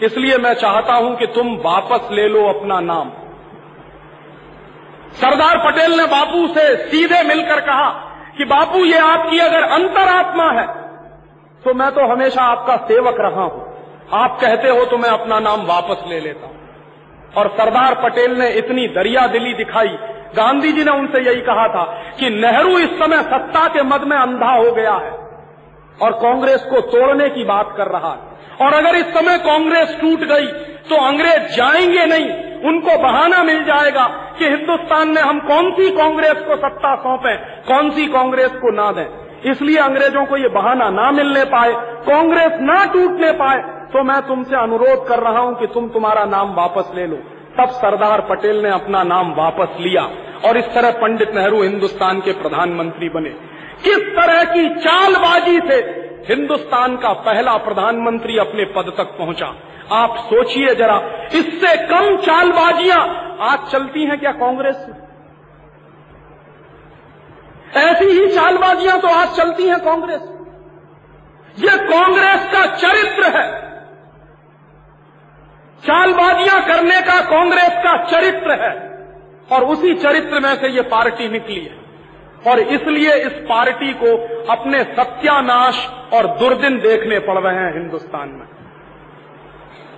इसलिए मैं चाहता हूँ कि तुम वापस ले लो अपना नाम। सरदार पटेल ने बापू से सीधे मिलकर कहा कि बापू, ये आपकी अगर अंतरात्मा है तो मैं तो हमेशा आपका सेवक रहा हूँ। आप कहते हो तो मैं अपना नाम वापस ले लेता हूँ। और सरदार पटेल ने इतनी दरिया दिली दिखाई। गांधी जी ने उनसे यही कहा था कि नेहरू इस समय सत्ता के मद में अंधा हो गया है और कांग्रेस को तोड़ने की बात कर रहा है। और अगर इस समय कांग्रेस टूट गई तो अंग्रेज़ जाएँगे नहीं। उनको बहाना मिल जाएगा कि हिंदुस्तान में हम कौन सी कांग्रेस को सत्ता सौंपें, कौन सी कांग्रेस को ना दें। इसलिए अंग्रेज़ों को ये बहाना ना मिलने पाए, कांग्रेस ना टूटने पाए तो मैं तुमसे अनुरोध कर रहा हूँ कि तुम तुम्हारा नाम वापस ले लो। तब सरदार पटेल ने अपना नाम वापस लिया और इस तरह पंडित नेहरू हिंदुस्तान के प्रधानमंत्री बने। किस तरह की चालबाजी से हिंदुस्तान का पहला प्रधानमंत्री अपने पद तक पहुँचा? आप सोचिए जरा, इससे कम चालबाजियाँ आज चलती हैं क्या कांग्रेस? से ऐसी ही चालबाजियाँ तो आज चलती हैं कांग्रेस। ये कांग्रेस का चरित्र है। चालबाजियाँ करने का कांग्रेस का चरित्र है। और उसी चरित्र में से ये पार्टी निकली है। और इसलिए इस पार्टी को अपने सत्यानाश और दुर्दिन देखने पड़ रहे हैं हिंदुस्तान में।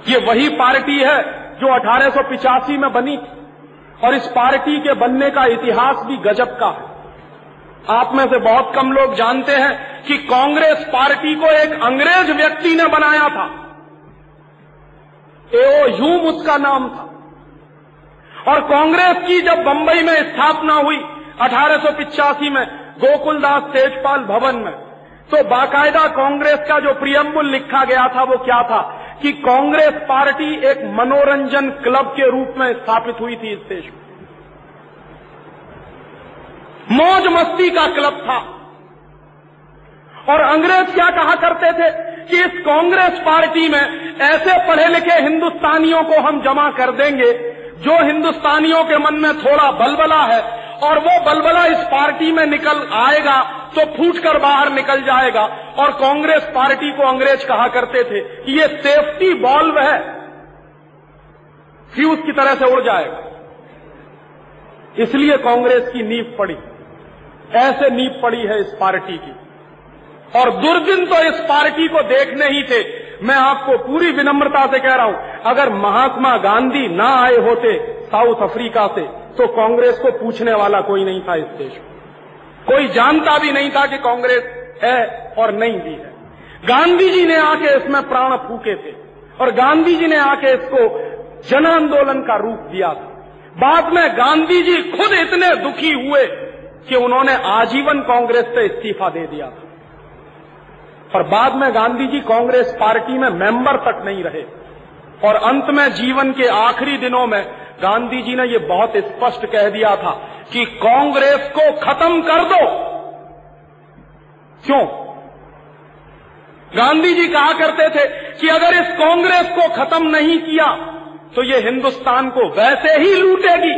ये वही पार्टी है जो अठारह में बनी और इस पार्टी के बनने का इतिहास भी गजब का है। आप में से बहुत कम लोग जानते हैं कि कांग्रेस पार्टी को एक अंग्रेज़ व्यक्ति ने बनाया था। एओ ह्यूम उसका नाम था। और कांग्रेस की जब बंबई में स्थापना हुई, अठारह में, गोकुलदास तेजपाल भवन में तो बाकायदा कांग्रेस का जो प्रियम्बुल लिखा गया था, वो क्या था कि कांग्रेस पार्टी एक मनोरंजन क्लब के रूप में स्थापित हुई थी इस देश में। मौज मस्ती का क्लब था। और अंग्रेज़ क्या कहा करते थे कि इस कांग्रेस पार्टी में ऐसे पढ़े लिखे हिंदुस्तानियों को हम जमा कर देंगे, जो हिंदुस्तानियों के मन में थोड़ा बलबला है, और वो बलबला इस पार्टी में निकल आएगा तो फूट कर बाहर निकल जाएगा। और कांग्रेस पार्टी को अंग्रेज़ कहा करते थे कि ये सेफ्टी बॉल्व है, फ्यूज की तरह से उड़ जाएगा। इसलिए कांग्रेस की नींव पड़ी। ऐसे नींव पड़ी है इस पार्टी की। और दुर्दिन तो इस पार्टी को देखने ही थे। मैं आपको पूरी विनम्रता से कह रहा हूँ, अगर महात्मा गांधी ना आए होते साउथ अफ्रीका से तो कांग्रेस को पूछने वाला कोई नहीं था इस देश में कोई जानता भी नहीं था कि कांग्रेस है और नहीं भी है। गांधी जी ने आके इसमें प्राण फूके थे, और गांधी जी ने आके इसको जन आंदोलन का रूप दिया था। बाद में गांधी जी खुद इतने दुखी हुए कि उन्होंने आजीवन कांग्रेस से इस्तीफा दे दिया था। और बाद में गांधी जी कांग्रेस पार्टी में मेंबर तक नहीं रहे। और अंत में जीवन के आखिरी दिनों में गांधी जी ने यह बहुत स्पष्ट कह दिया था कि कांग्रेस को खत्म कर दो। क्यों? गांधी जी कहा करते थे कि अगर इस कांग्रेस को खत्म नहीं किया तो ये हिंदुस्तान को वैसे ही लूटेगी,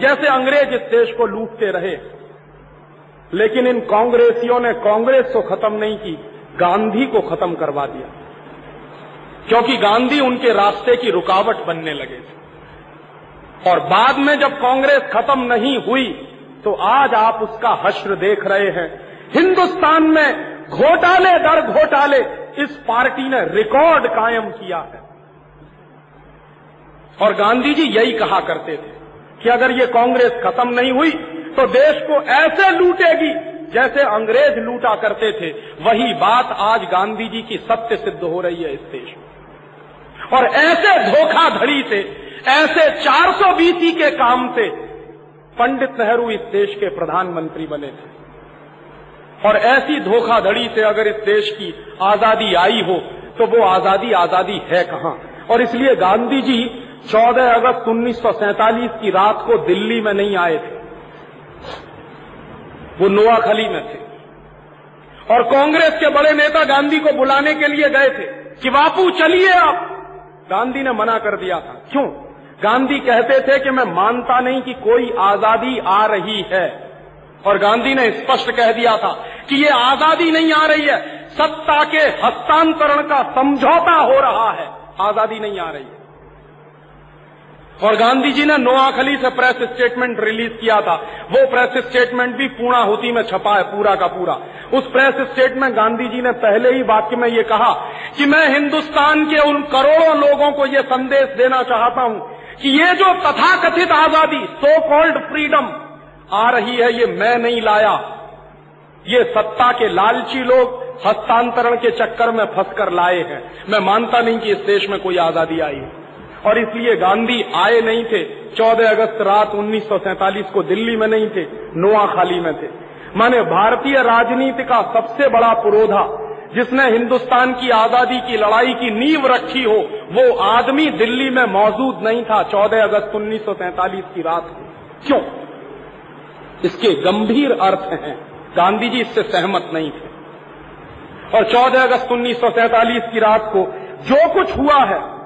जैसे अंग्रेज़ इस देश को लूटते रहे। लेकिन इन कांग्रेसियों ने कांग्रेस को खत्म नहीं की, गांधी को खत्म करवा दिया। क्योंकि गांधी उनके रास्ते की रुकावट बनने लगे थे। और बाद में जब कांग्रेस खत्म नहीं हुई तो आज आप उसका हश्र देख रहे हैं। हिंदुस्तान में घोटाले दर घोटाले, इस पार्टी ने रिकॉर्ड कायम किया है। और गांधी जी यही कहा करते थे। कि अगर ये कांग्रेस खत्म नहीं हुई तो देश को ऐसे लूटेगी जैसे अंग्रेज़ लूटा करते थे। वही बात आज गांधी जी की सत्य सिद्ध हो रही है इस देश में। और ऐसे धोखाधड़ी से, ऐसे 400 बीसी के काम से पंडित नेहरू इस देश के प्रधानमंत्री बने थे। और ऐसी धोखाधड़ी से अगर इस देश की आज़ादी आई हो तो वो आज़ादी आज़ादी है कहाँ? और इसलिए गांधी जी 14 अगस्त उन्नीस सौ सैंतालीस की रात को दिल्ली में नहीं आए थे। वो नोआखली में थे। और कांग्रेस के बड़े नेता गांधी को बुलाने के लिए गए थे कि, बापू, चलिए आप। गांधी ने मना कर दिया था। क्यों? गांधी कहते थे कि, मैं मानता नहीं कि कोई आज़ादी आ रही है। और गांधी ने स्पष्ट कह दिया था कि, ये आज़ादी नहीं आ रही है। सत्ता के हस्तांतरण का समझौता हो रहा है। आज़ादी नहीं आ रही है। और गांधी जी ने नोआखली से प्रेस स्टेटमेंट रिलीज़ किया था। वो प्रेस स्टेटमेंट भी पूर्णाहुति में छपा है, पूरा का पूरा। उस प्रेस स्टेटमेंट गांधी जी ने पहले ही वाक्य में ये कहा कि मैं हिंदुस्तान के उन करोड़ों लोगों को ये संदेश देना चाहता हूँ कि ये जो तथाकथित आज़ादी सो कॉल्ड फ्रीडम आ रही है, ये मैं नहीं लाया। ये सत्ता के लालची लोग हस्तांतरण के चक्कर में फंसकर लाए हैं। मैं मानता नहीं कि इस देश में कोई आज़ादी आई है। और इसलिए गांधी आए नहीं थे। 14 अगस्त रात उन्नीस को दिल्ली में नहीं थे, नोआखाली में थे। माने भारतीय राजनीति का सबसे बड़ा पुरोधा, जिसने हिंदुस्तान की आज़ादी की लड़ाई की नींव रखी हो, वो आदमी दिल्ली में मौजूद नहीं था 14 अगस्त उन्नीस की रात को। क्यों? इसके गंभीर अर्थ हैं। गांधी जी इससे सहमत नहीं थे। और 14 अगस्त उन्नीस की रात को जो कुछ हुआ है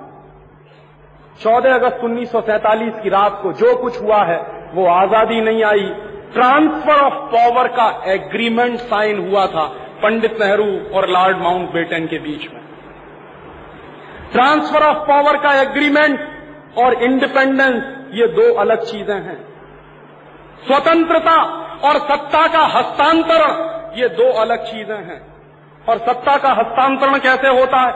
14 अगस्त उन्नीस की रात को जो कुछ हुआ है, वो आज़ादी नहीं आई। ट्रांसफ़र ऑफ़ पावर का एग्रीमेंट साइन हुआ था पंडित नेहरू और लॉर्ड माउंट बेटन के बीच में। ट्रांसफ़र ऑफ़ पावर का एग्रीमेंट और इंडिपेंडेंस ये दो अलग चीज़ें हैं। स्वतंत्रता और सत्ता का हस्तांतरण, ये दो अलग चीज़ें हैं। और सत्ता का हस्तांतरण कैसे होता है?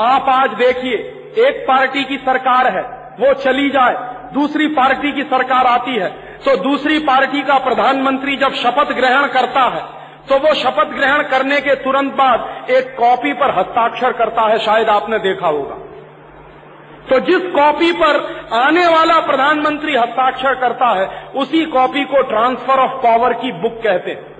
आप आज देखिए एक पार्टी की सरकार है, वो चली जाए, दूसरी पार्टी की सरकार आती है तो दूसरी पार्टी का प्रधानमंत्री जब शपथ ग्रहण करता है तो वो शपथ ग्रहण करने के तुरंत बाद एक कॉपी पर हस्ताक्षर करता है, शायद आपने देखा होगा। तो जिस कॉपी पर आने वाला प्रधानमंत्री हस्ताक्षर करता है, उसी कॉपी को ट्रांसफ़र ऑफ़ पावर की बुक कहते हैं।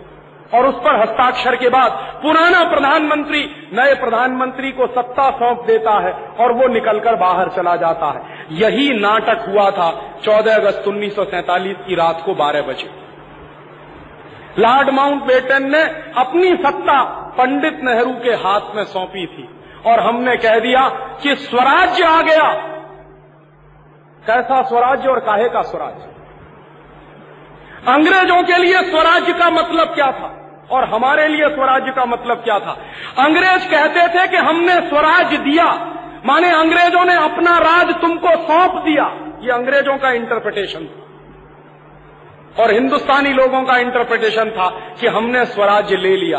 और उस पर हस्ताक्षर के बाद पुराना प्रधानमंत्री नए प्रधानमंत्री को सत्ता सौंप देता है और वो निकलकर बाहर चला जाता है। यही नाटक हुआ था 14 अगस्त उन्नीस सौ सैंतालीस की रात को 12 बजे। लॉर्ड माउंट बेटन ने अपनी सत्ता पंडित नेहरू के हाथ में सौंपी थी और हमने कह दिया कि स्वराज्य आ गया। कैसा स्वराज्य और काहे का स्वराज्य? अंग्रेज़ों के लिए स्वराज्य का मतलब क्या था? और हमारे लिए स्वराज्य का मतलब क्या था? अंग्रेज़ कहते थे कि हमने स्वराज दिया। माने अंग्रेज़ों ने अपना राज तुमको सौंप दिया। ये अंग्रेज़ों का इंटरप्रिटेशन था। और हिंदुस्तानी लोगों का इंटरप्रिटेशन था कि हमने स्वराज्य ले लिया।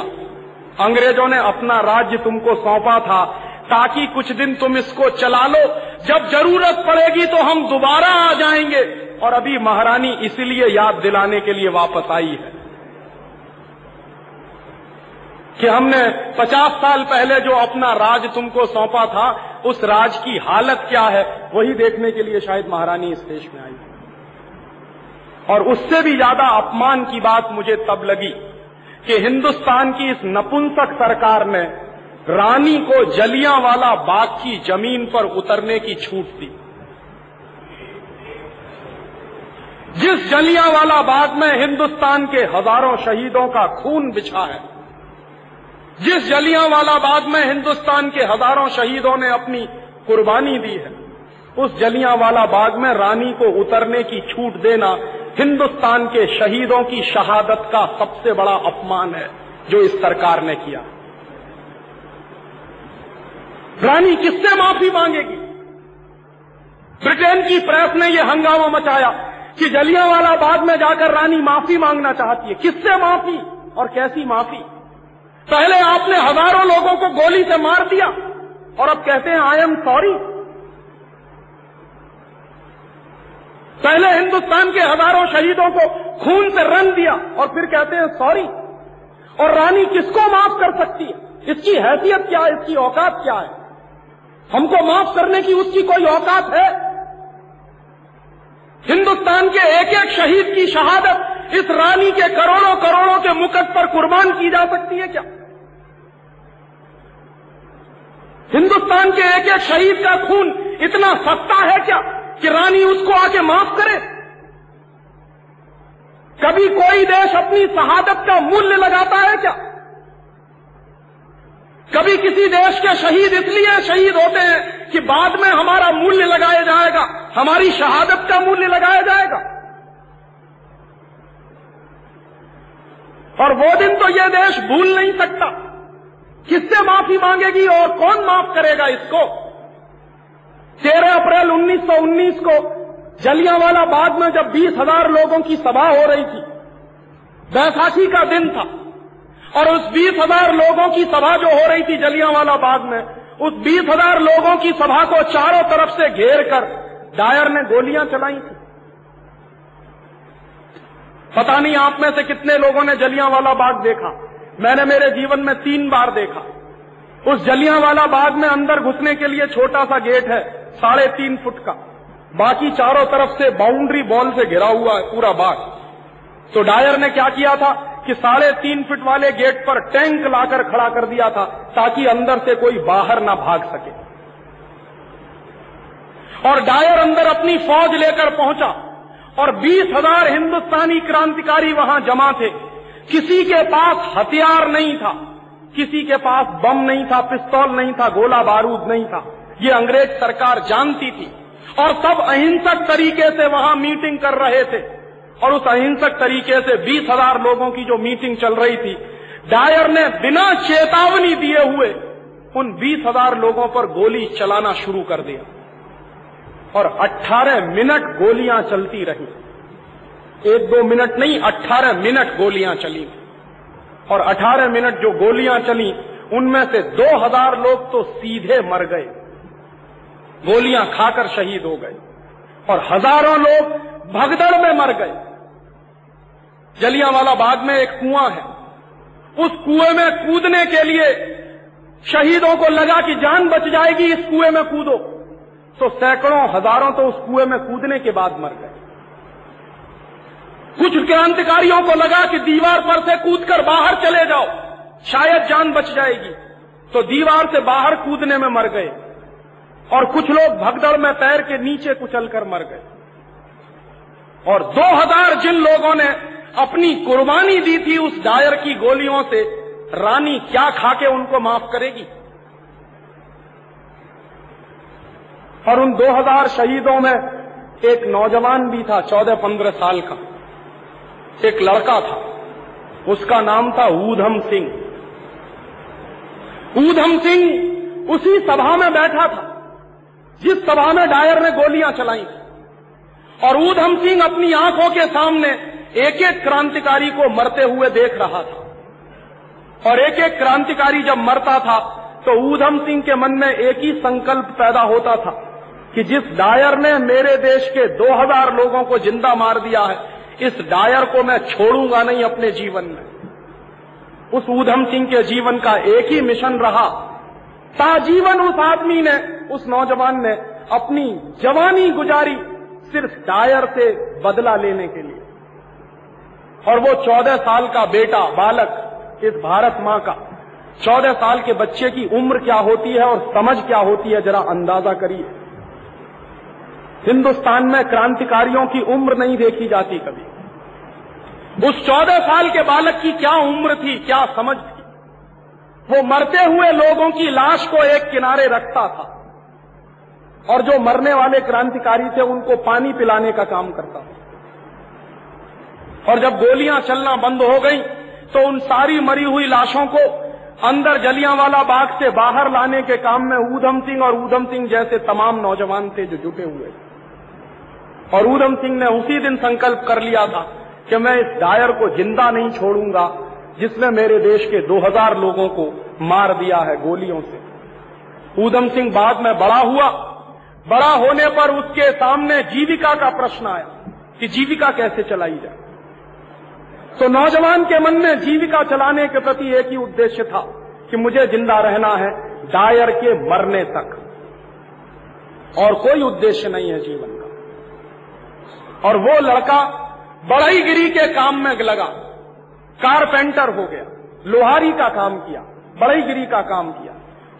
अंग्रेज़ों ने अपना राज्य तुमको सौंपा था। ताकि कुछ दिन तुम इसको चला लो। जब ज़रूरत पड़ेगी तो हम दोबारा आ जाएँगे। और अभी महारानी इसीलिए याद दिलाने के लिए वापस आई है कि हमने पचास साल पहले जो अपना राज तुमको सौंपा था, उस राज की हालत क्या है, वही देखने के लिए शायद महारानी इस देश में आई। और उससे भी ज़्यादा अपमान की बात मुझे तब लगी कि हिंदुस्तान की इस नपुंसक सरकार ने रानी को जलियांवाला बाग की ज़मीन पर उतरने की छूट दी। जिस जलियांवाला बाग में हिंदुस्तान के हज़ारों शहीदों का खून बिछा है, जिस जलियांवाला बाग में हिंदुस्तान के हज़ारों शहीदों ने अपनी कुर्बानी दी है, उस जलियांवाला बाग में रानी को उतरने की छूट देना हिंदुस्तान के शहीदों की शहादत का सबसे बड़ा अपमान है, जो इस सरकार ने किया। रानी किससे माफ़ी मांगेगी? ब्रिटेन की प्रेस ने यह हंगामा मचाया कि जलियांवाला बाग में जाकर रानी माफ़ी मांगना चाहती है। किससे माफ़ी और कैसी माफ़ी? पहले आपने हज़ारों लोगों को गोली से मार दिया और अब कहते हैं आई एम सॉरी पहले हिंदुस्तान के हज़ारों शहीदों को खून से रन दिया और फिर कहते हैं सॉरी और रानी किसको माफ़ कर सकती है? इसकी हैसियत क्या है? इसकी औकात क्या है? हमको माफ़ करने की उसकी कोई औकात है? हिंदुस्तान के एक एक शहीद की शहादत इस रानी के करोड़ों करोड़ों के मुकट पर कुर्बान की जा सकती है क्या? हिंदुस्तान के एक एक शहीद का खून इतना सस्ता है क्या कि रानी उसको आके माफ़ करे? कभी कोई देश अपनी शहादत का मूल्य लगाता है क्या? कभी किसी देश के शहीद इसलिए शहीद होते हैं कि बाद में हमारा मूल्य लगाया जाएगा, हमारी शहादत का मूल्य लगाया जाएगा। और वो दिन तो यह देश भूल नहीं सकता। किससे माफ़ी मांगेगी और कौन माफ़ करेगा इसको? तेरह अप्रैल 1919 को जलियांवाला बाग में जब बीस हज़ार लोगों की सभा हो रही थी, बैसाखी का दिन था। और उस बीस हज़ार लोगों की सभा जो हो रही थी जलियांवाला बाग में, उस बीस हज़ार लोगों की सभा को चारों तरफ़ से घेर कर डायर ने गोलियाँ चलाई थी। पता नहीं आप में से कितने लोगों ने जलियांवाला बाग देखा। मैंने मेरे जीवन में तीन बार देखा। उस जलियांवाला बाग में अंदर घुसने के लिए छोटा सा गेट है, साढ़े तीन फुट का। बाकी चारों तरफ़ से बाउंड्री बॉल से घिरा हुआ है पूरा बाग। तो डायर ने क्या किया था? कि साढ़े तीन फीट वाले गेट पर टैंक लाकर खड़ा कर दिया था ताकि अंदर से कोई बाहर ना भाग सके। और डायर अंदर अपनी फौज लेकर पहुँचा और बीस हज़ार हिंदुस्तानी क्रांतिकारी वहाँ जमा थे। किसी के पास हथियार नहीं था, किसी के पास बम नहीं था, पिस्तौल नहीं था, गोला बारूद नहीं था। ये अंग्रेज़ सरकार जानती थी और सब अहिंसक तरीके से वहाँ मीटिंग कर रहे थे। और उस अहिंसक तरीके से बीस हज़ार लोगों की जो मीटिंग चल रही थी, डायर ने बिना चेतावनी दिए हुए उन बीस हज़ार लोगों पर गोली चलाना शुरू कर दिया। और 18 मिनट गोलियाँ चलती रही। एक दो मिनट नहीं 18 मिनट गोलियाँ चली। और 18 मिनट जो गोलियाँ चली, उनमें से 2000 लोग तो सीधे मर गए। गोलियाँ खाकर शहीद हो गए। और हज़ारों लोग भगदड़ में मर गए। जलियांवाला बाग में एक कुआँ है। उस कुएँ में कूदने के लिए शहीदों को लगा कि जान बच जाएगी, इस कुएँ में कूदो। तो सैकड़ों, हज़ारों तो उस कुएँ में कूदने के बाद मर गए। कुछ क्रांतिकारियों को लगा कि दीवार पर से कूदकर बाहर चले जाओ, शायद जान बच जाएगी। तो दीवार से बाहर कूदने में मर गए। और कुछ लोग भगदड़ में पैर के नीचे कुचलकर मर गए। और 2000 जिन लोगों ने अपनी कुर्बानी दी थी उस डायर की गोलियों से, रानी क्या खाके उनको माफ़ करेगी? और उन 2000 शहीदों में एक नौजवान भी था 14-15 साल का। एक लड़का था। उसका नाम था ऊधम सिंह। ऊधम सिंह उसी सभा में बैठा था, जिस सभा में डायर ने गोलियाँ चलाई और ऊधम सिंह अपनी आँखों के सामने एक एक क्रांतिकारी को मरते हुए देख रहा था। और एक एक क्रांतिकारी जब मरता था तो ऊधम सिंह के मन में एक ही संकल्प पैदा होता था कि जिस डायर ने मेरे देश के 2000 लोगों को ज़िंदा मार दिया है, इस डायर को मैं छोड़ूँगा नहीं अपने जीवन में। उस ऊधम सिंह के जीवन का एक ही मिशन रहा। ताजीवन उस आदमी ने, उस नौजवान ने अपनी जवानी गुजारी सिर्फ़ डायर से बदला लेने के लिए। और वो चौदह साल का बेटा, बालक, इस भारत माँ का। चौदह साल के बच्चे की उम्र क्या होती है और समझ क्या होती है, जरा अंदाज़ा करिए। हिंदुस्तान में क्रांतिकारियों की उम्र नहीं देखी जाती कभी। उस चौदह साल के बालक की क्या उम्र थी, क्या समझ थी? वो मरते हुए लोगों की लाश को एक किनारे रखता था और जो मरने वाले क्रांतिकारी थे, उनको पानी पिलाने का काम करता था। और जब गोलियाँ चलना बंद हो गई तो उन सारी मरी हुई लाशों को अंदर जलियांवाला बाग से बाहर लाने के काम में ऊधम सिंह और ऊधम सिंह जैसे तमाम नौजवान थे जो जुटे हुए। और ऊधम सिंह ने उसी दिन संकल्प कर लिया था कि मैं इस डायर को ज़िंदा नहीं छोड़ूँगा, जिसने मेरे देश के 2000 लोगों को मार दिया है गोलियों से। ऊधम सिंह बाद में बड़ा हुआ। बड़ा होने पर उसके सामने जीविका का प्रश्न आया कि जीविका कैसे चलाई जाए? तो नौजवान के मन में जीविका चलाने के प्रति एक ही उद्देश्य था कि मुझे ज़िंदा रहना है डायर के मरने तक। और कोई उद्देश्य नहीं है जीवन का। और वो लड़का बढ़ईगिरी के काम में लगा। कारपेंटर हो गया, लोहारी का काम किया बढ़ईगिरी का काम किया।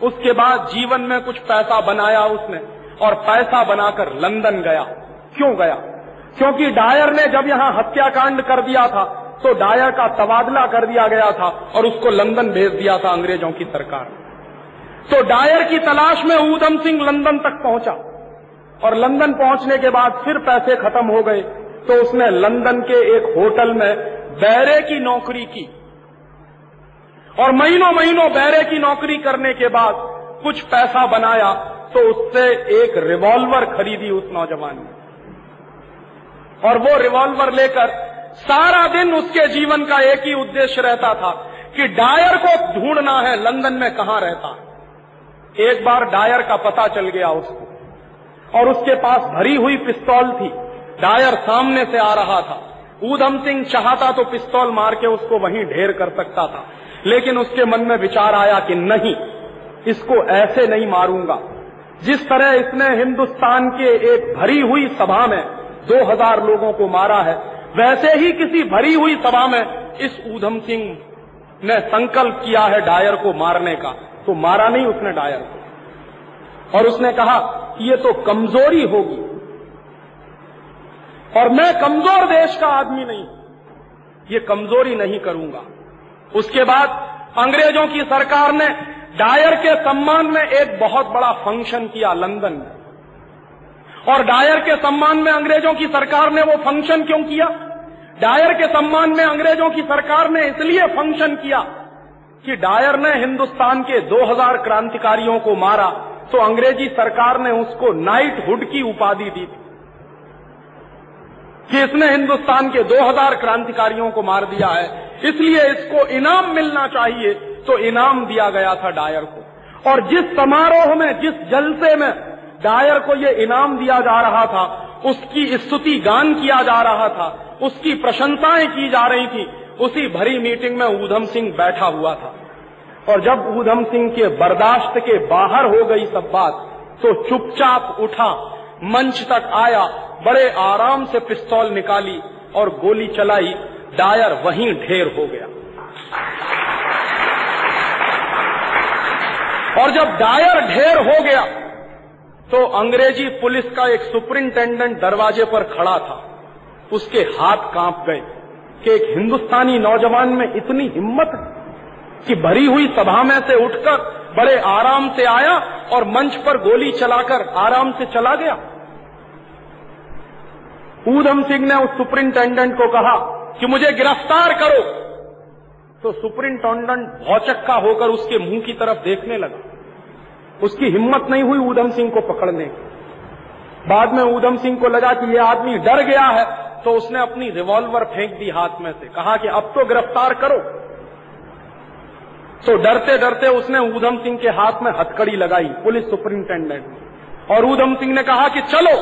उसके बाद जीवन में कुछ पैसा बनाया उसने, और पैसा बनाकर लंदन गया। क्यों गया? क्योंकि डायर ने जब यहाँ हत्याकांड कर दिया था तो डायर का तबादला कर दिया गया था और उसको लंदन भेज दिया था अंग्रेज़ों की सरकार। तो डायर की तलाश में ऊधम सिंह लंदन तक पहुँचा और लंदन पहुँचने के बाद फिर पैसे खत्म हो गए तो उसने लंदन के एक होटल में बैरे की नौकरी की। और महीनों महीनों बैरे की नौकरी करने के बाद कुछ पैसा बनाया तो उससे एक रिवॉल्वर खरीदी उस नौजवान ने। और वो रिवॉल्वर लेकर सारा दिन उसके जीवन का एक ही उद्देश्य रहता था कि डायर को ढूंढना है, लंदन में कहाँ रहता एक बार डायर का पता चल गया उसको, और उसके पास भरी हुई पिस्तौल थी। डायर सामने से आ रहा था। ऊधम सिंह चाहता तो पिस्तौल मार के उसको वहीं ढेर कर सकता था, लेकिन उसके मन में विचार आया कि नहीं, इसको ऐसे नहीं मारूँगा। जिस तरह इसने हिंदुस्तान के एक भरी हुई सभा में 2000 लोगों को मारा है वैसे ही किसी भरी हुई सभा में इस ऊधम सिंह ने संकल्प किया है डायर को मारने का। तो मारा नहीं उसने डायर को। और उसने कहा कि ये तो कमज़ोरी होगी। और मैं कमज़ोर देश का आदमी नहीं। ये कमज़ोरी नहीं करूँगा। उसके बाद अंग्रेज़ों की सरकार ने डायर के सम्मान में एक बहुत बड़ा फ़ंक्शन किया लंदन में। और डायर के सम्मान में अंग्रेज़ों की सरकार ने वो फ़ंक्शन क्यों किया? डायर के सम्मान में अंग्रेज़ों की सरकार ने इसलिए फ़ंक्शन किया कि डायर ने हिंदुस्तान के 2000 क्रांतिकारियों को मारा तो अंग्रेज़ी सरकार ने उसको नाइट हुड की उपाधि दी थी। कि इसने हिंदुस्तान के 2000 क्रांतिकारियों को मार दिया है, इसलिए इसको इनाम मिलना चाहिए तो इनाम दिया गया था डायर को। और जिस समारोह में, जिस जलसे में डायर को ये इनाम दिया जा रहा था, उसकी स्तुति गान किया जा रहा था, उसकी प्रशंसाएँ की जा रही थी, उसी भरी मीटिंग में ऊधम सिंह बैठा हुआ था। और जब ऊधम सिंह के बर्दाश्त के बाहर हो गई सब बात तो चुपचाप उठा, मंच तक आया, बड़े आराम से पिस्तौल निकाली और गोली चलाई डायर वहीं ढेर हो गया। और जब डायर ढेर हो गया तो अंग्रेज़ी पुलिस का एक सुपरिंटेंडेंट दरवाजे पर खड़ा था। उसके हाथ काँप गए कि एक हिंदुस्तानी नौजवान में इतनी हिम्मत कि भरी हुई सभा में से उठकर बड़े आराम से आया और मंच पर गोली चलाकर आराम से चला गया। ऊधम सिंह ने उस सुपरिंटेंडेंट को कहा कि मुझे गिरफ़्तार करो। तो सुपरिंटेंडेंट भौचक्का होकर उसके मुँह की तरफ़ देखने लगा। उसकी हिम्मत नहीं हुई ऊधम सिंह को पकड़ने की। बाद में ऊधम सिंह को लगा कि यह आदमी डर गया है तो उसने अपनी रिवॉल्वर फेंक दी हाथ में से। कहा कि अब तो गिरफ़्तार करो। तो डरते डरते उसने ऊधम सिंह के हाथ में हथकड़ी लगाई पुलिस सुपरिंटेंडेंट और ऊधम सिंह ने कहा कि चलो,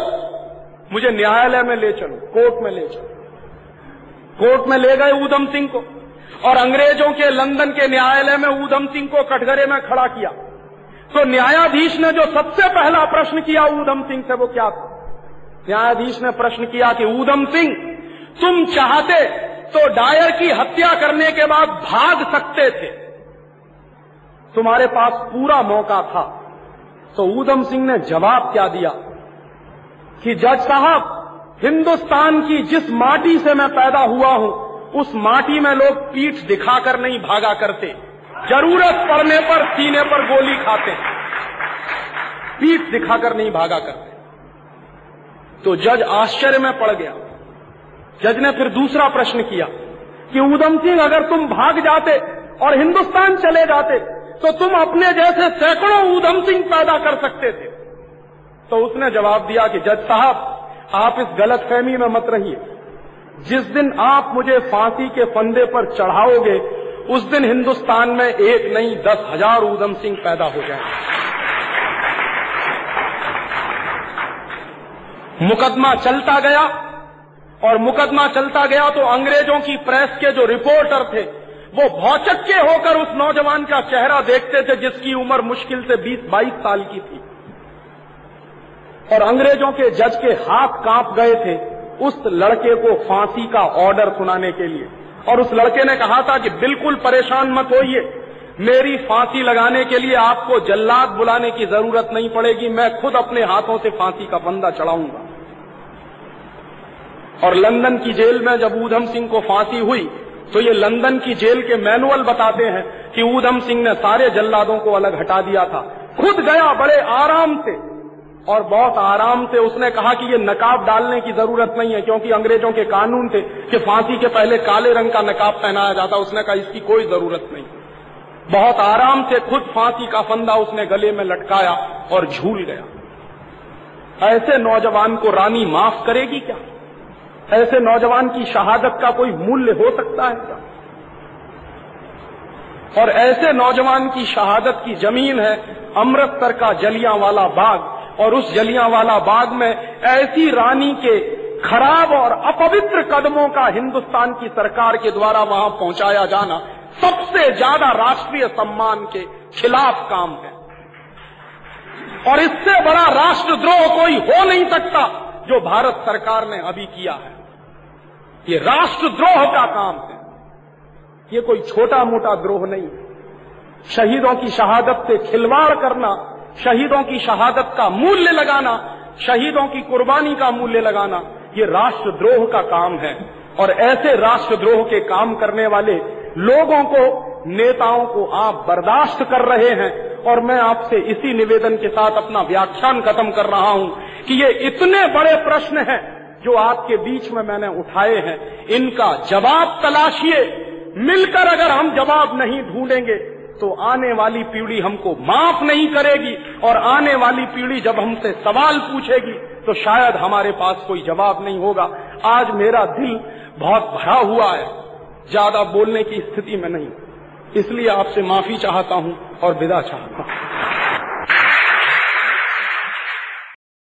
मुझे न्यायालय में ले चलो, कोर्ट में ले चलो। कोर्ट में ले गए ऊधम सिंह को। और अंग्रेज़ों के लंदन के न्यायालय में ऊधम सिंह को कटघरे में खड़ा किया। तो न्यायाधीश ने जो सबसे पहला प्रश्न किया ऊधम सिंह से, वो क्या था? न्यायाधीश ने प्रश्न किया कि ऊधम सिंह, तुम चाहते तो डायर की हत्या करने के बाद भाग सकते थे। तुम्हारे पास पूरा मौका था। तो ऊधम सिंह ने जवाब क्या दिया? कि जज साहब, हिंदुस्तान की जिस माटी से मैं पैदा हुआ हूँ, उस माटी में लोग पीठ दिखाकर नहीं भागा करते। ज़रूरत पड़ने पर सीने पर गोली खाते हैं। पीठ दिखाकर नहीं भागा करते। तो जज आश्चर्य में पड़ गया। जज ने फिर दूसरा प्रश्न किया कि उधम सिंह, अगर तुम भाग जाते और हिंदुस्तान चले जाते तो तुम अपने जैसे सैकड़ों उधम सिंह पैदा कर सकते थे। तो उसने जवाब दिया कि, जज साहब, आप इस गलत फहमी में मत रहिए। जिस दिन आप मुझे फांसी के फंदे पर चढ़ाओगे उस दिन हिंदुस्तान में एक नहीं, दस हज़ार ऊधम सिंह पैदा हो जाए। मुकदमा चलता गया, और मुकदमा चलता गया तो अंग्रेज़ों की प्रेस के जो रिपोर्टर थे, वो भौचक्के होकर उस नौजवान का चेहरा देखते थे, जिसकी उम्र मुश्किल से 20-22 साल की थी। और अंग्रेज़ों के जज के हाथ काँप गए थे उस लड़के को फांसी का ऑर्डर सुनाने के लिए। और उस लड़के ने कहा था कि बिल्कुल परेशान मत होइए। मेरी फांसी लगाने के लिए आपको जल्लाद बुलाने की ज़रूरत नहीं पड़ेगी। मैं खुद अपने हाथों से फांसी का बंदा चढ़ाऊँगा। और लंदन की जेल में जब ऊधम सिंह को फांसी हुई तो ये लंदन की जेल के मैनुअल बताते हैं कि ऊधम सिंह ने सारे जल्लादों को अलग हटा दिया था। खुद गया बड़े आराम से। और बहुत आराम से उसने कहा कि ये नकाब डालने की ज़रूरत नहीं है, क्योंकि अंग्रेज़ों के कानून थे कि फांसी के पहले काले रंग का नकाब पहनाया जाता, उसने कहा इसकी कोई ज़रूरत नहीं। बहुत आराम से खुद फांसी का फंदा उसने गले में लटकाया और झूल गया। ऐसे नौजवान को रानी माफ़ करेगी क्या? ऐसे नौजवान की शहादत का कोई मूल्य हो सकता है क्या? और ऐसे नौजवान की शहादत की ज़मीन है अमृतसर का जलियाँ वाला बाग और उस जलियांवाला बाग में ऐसी रानी के खराब और अपवित्र कदमों का हिंदुस्तान की सरकार के द्वारा वहाँ पहुँचाया जाना सबसे ज़्यादा राष्ट्रीय सम्मान के खिलाफ काम है। और इससे बड़ा राष्ट्रद्रोह कोई हो नहीं सकता जो भारत सरकार ने अभी किया है। ये राष्ट्रद्रोह का काम है। ये कोई छोटा मोटा द्रोह नहीं। शहीदों की शहादत से खिलवाड़ करना शहीदों की शहादत का मूल्य लगाना, शहीदों की कुर्बानी का मूल्य लगाना, ये राष्ट्रद्रोह का काम है। और ऐसे राष्ट्रद्रोह के काम करने वाले लोगों को, नेताओं को आप बर्दाश्त कर रहे हैं। और मैं आपसे इसी निवेदन के साथ अपना व्याख्यान खत्म कर रहा हूँ कि ये इतने बड़े प्रश्न हैं जो आपके बीच में मैंने उठाए हैं। इनका जवाब तलाशिए। मिलकर अगर हम जवाब नहीं ढूंढेंगे तो आने वाली पीढ़ी हमको माफ़ नहीं करेगी और आने वाली पीढ़ी जब हमसे सवाल पूछेगी तो शायद हमारे पास कोई जवाब नहीं होगा। आज मेरा दिल बहुत भरा हुआ है। ज़्यादा बोलने की स्थिति में नहीं। इसलिए आपसे माफ़ी चाहता हूँ और विदा चाहता हूँ।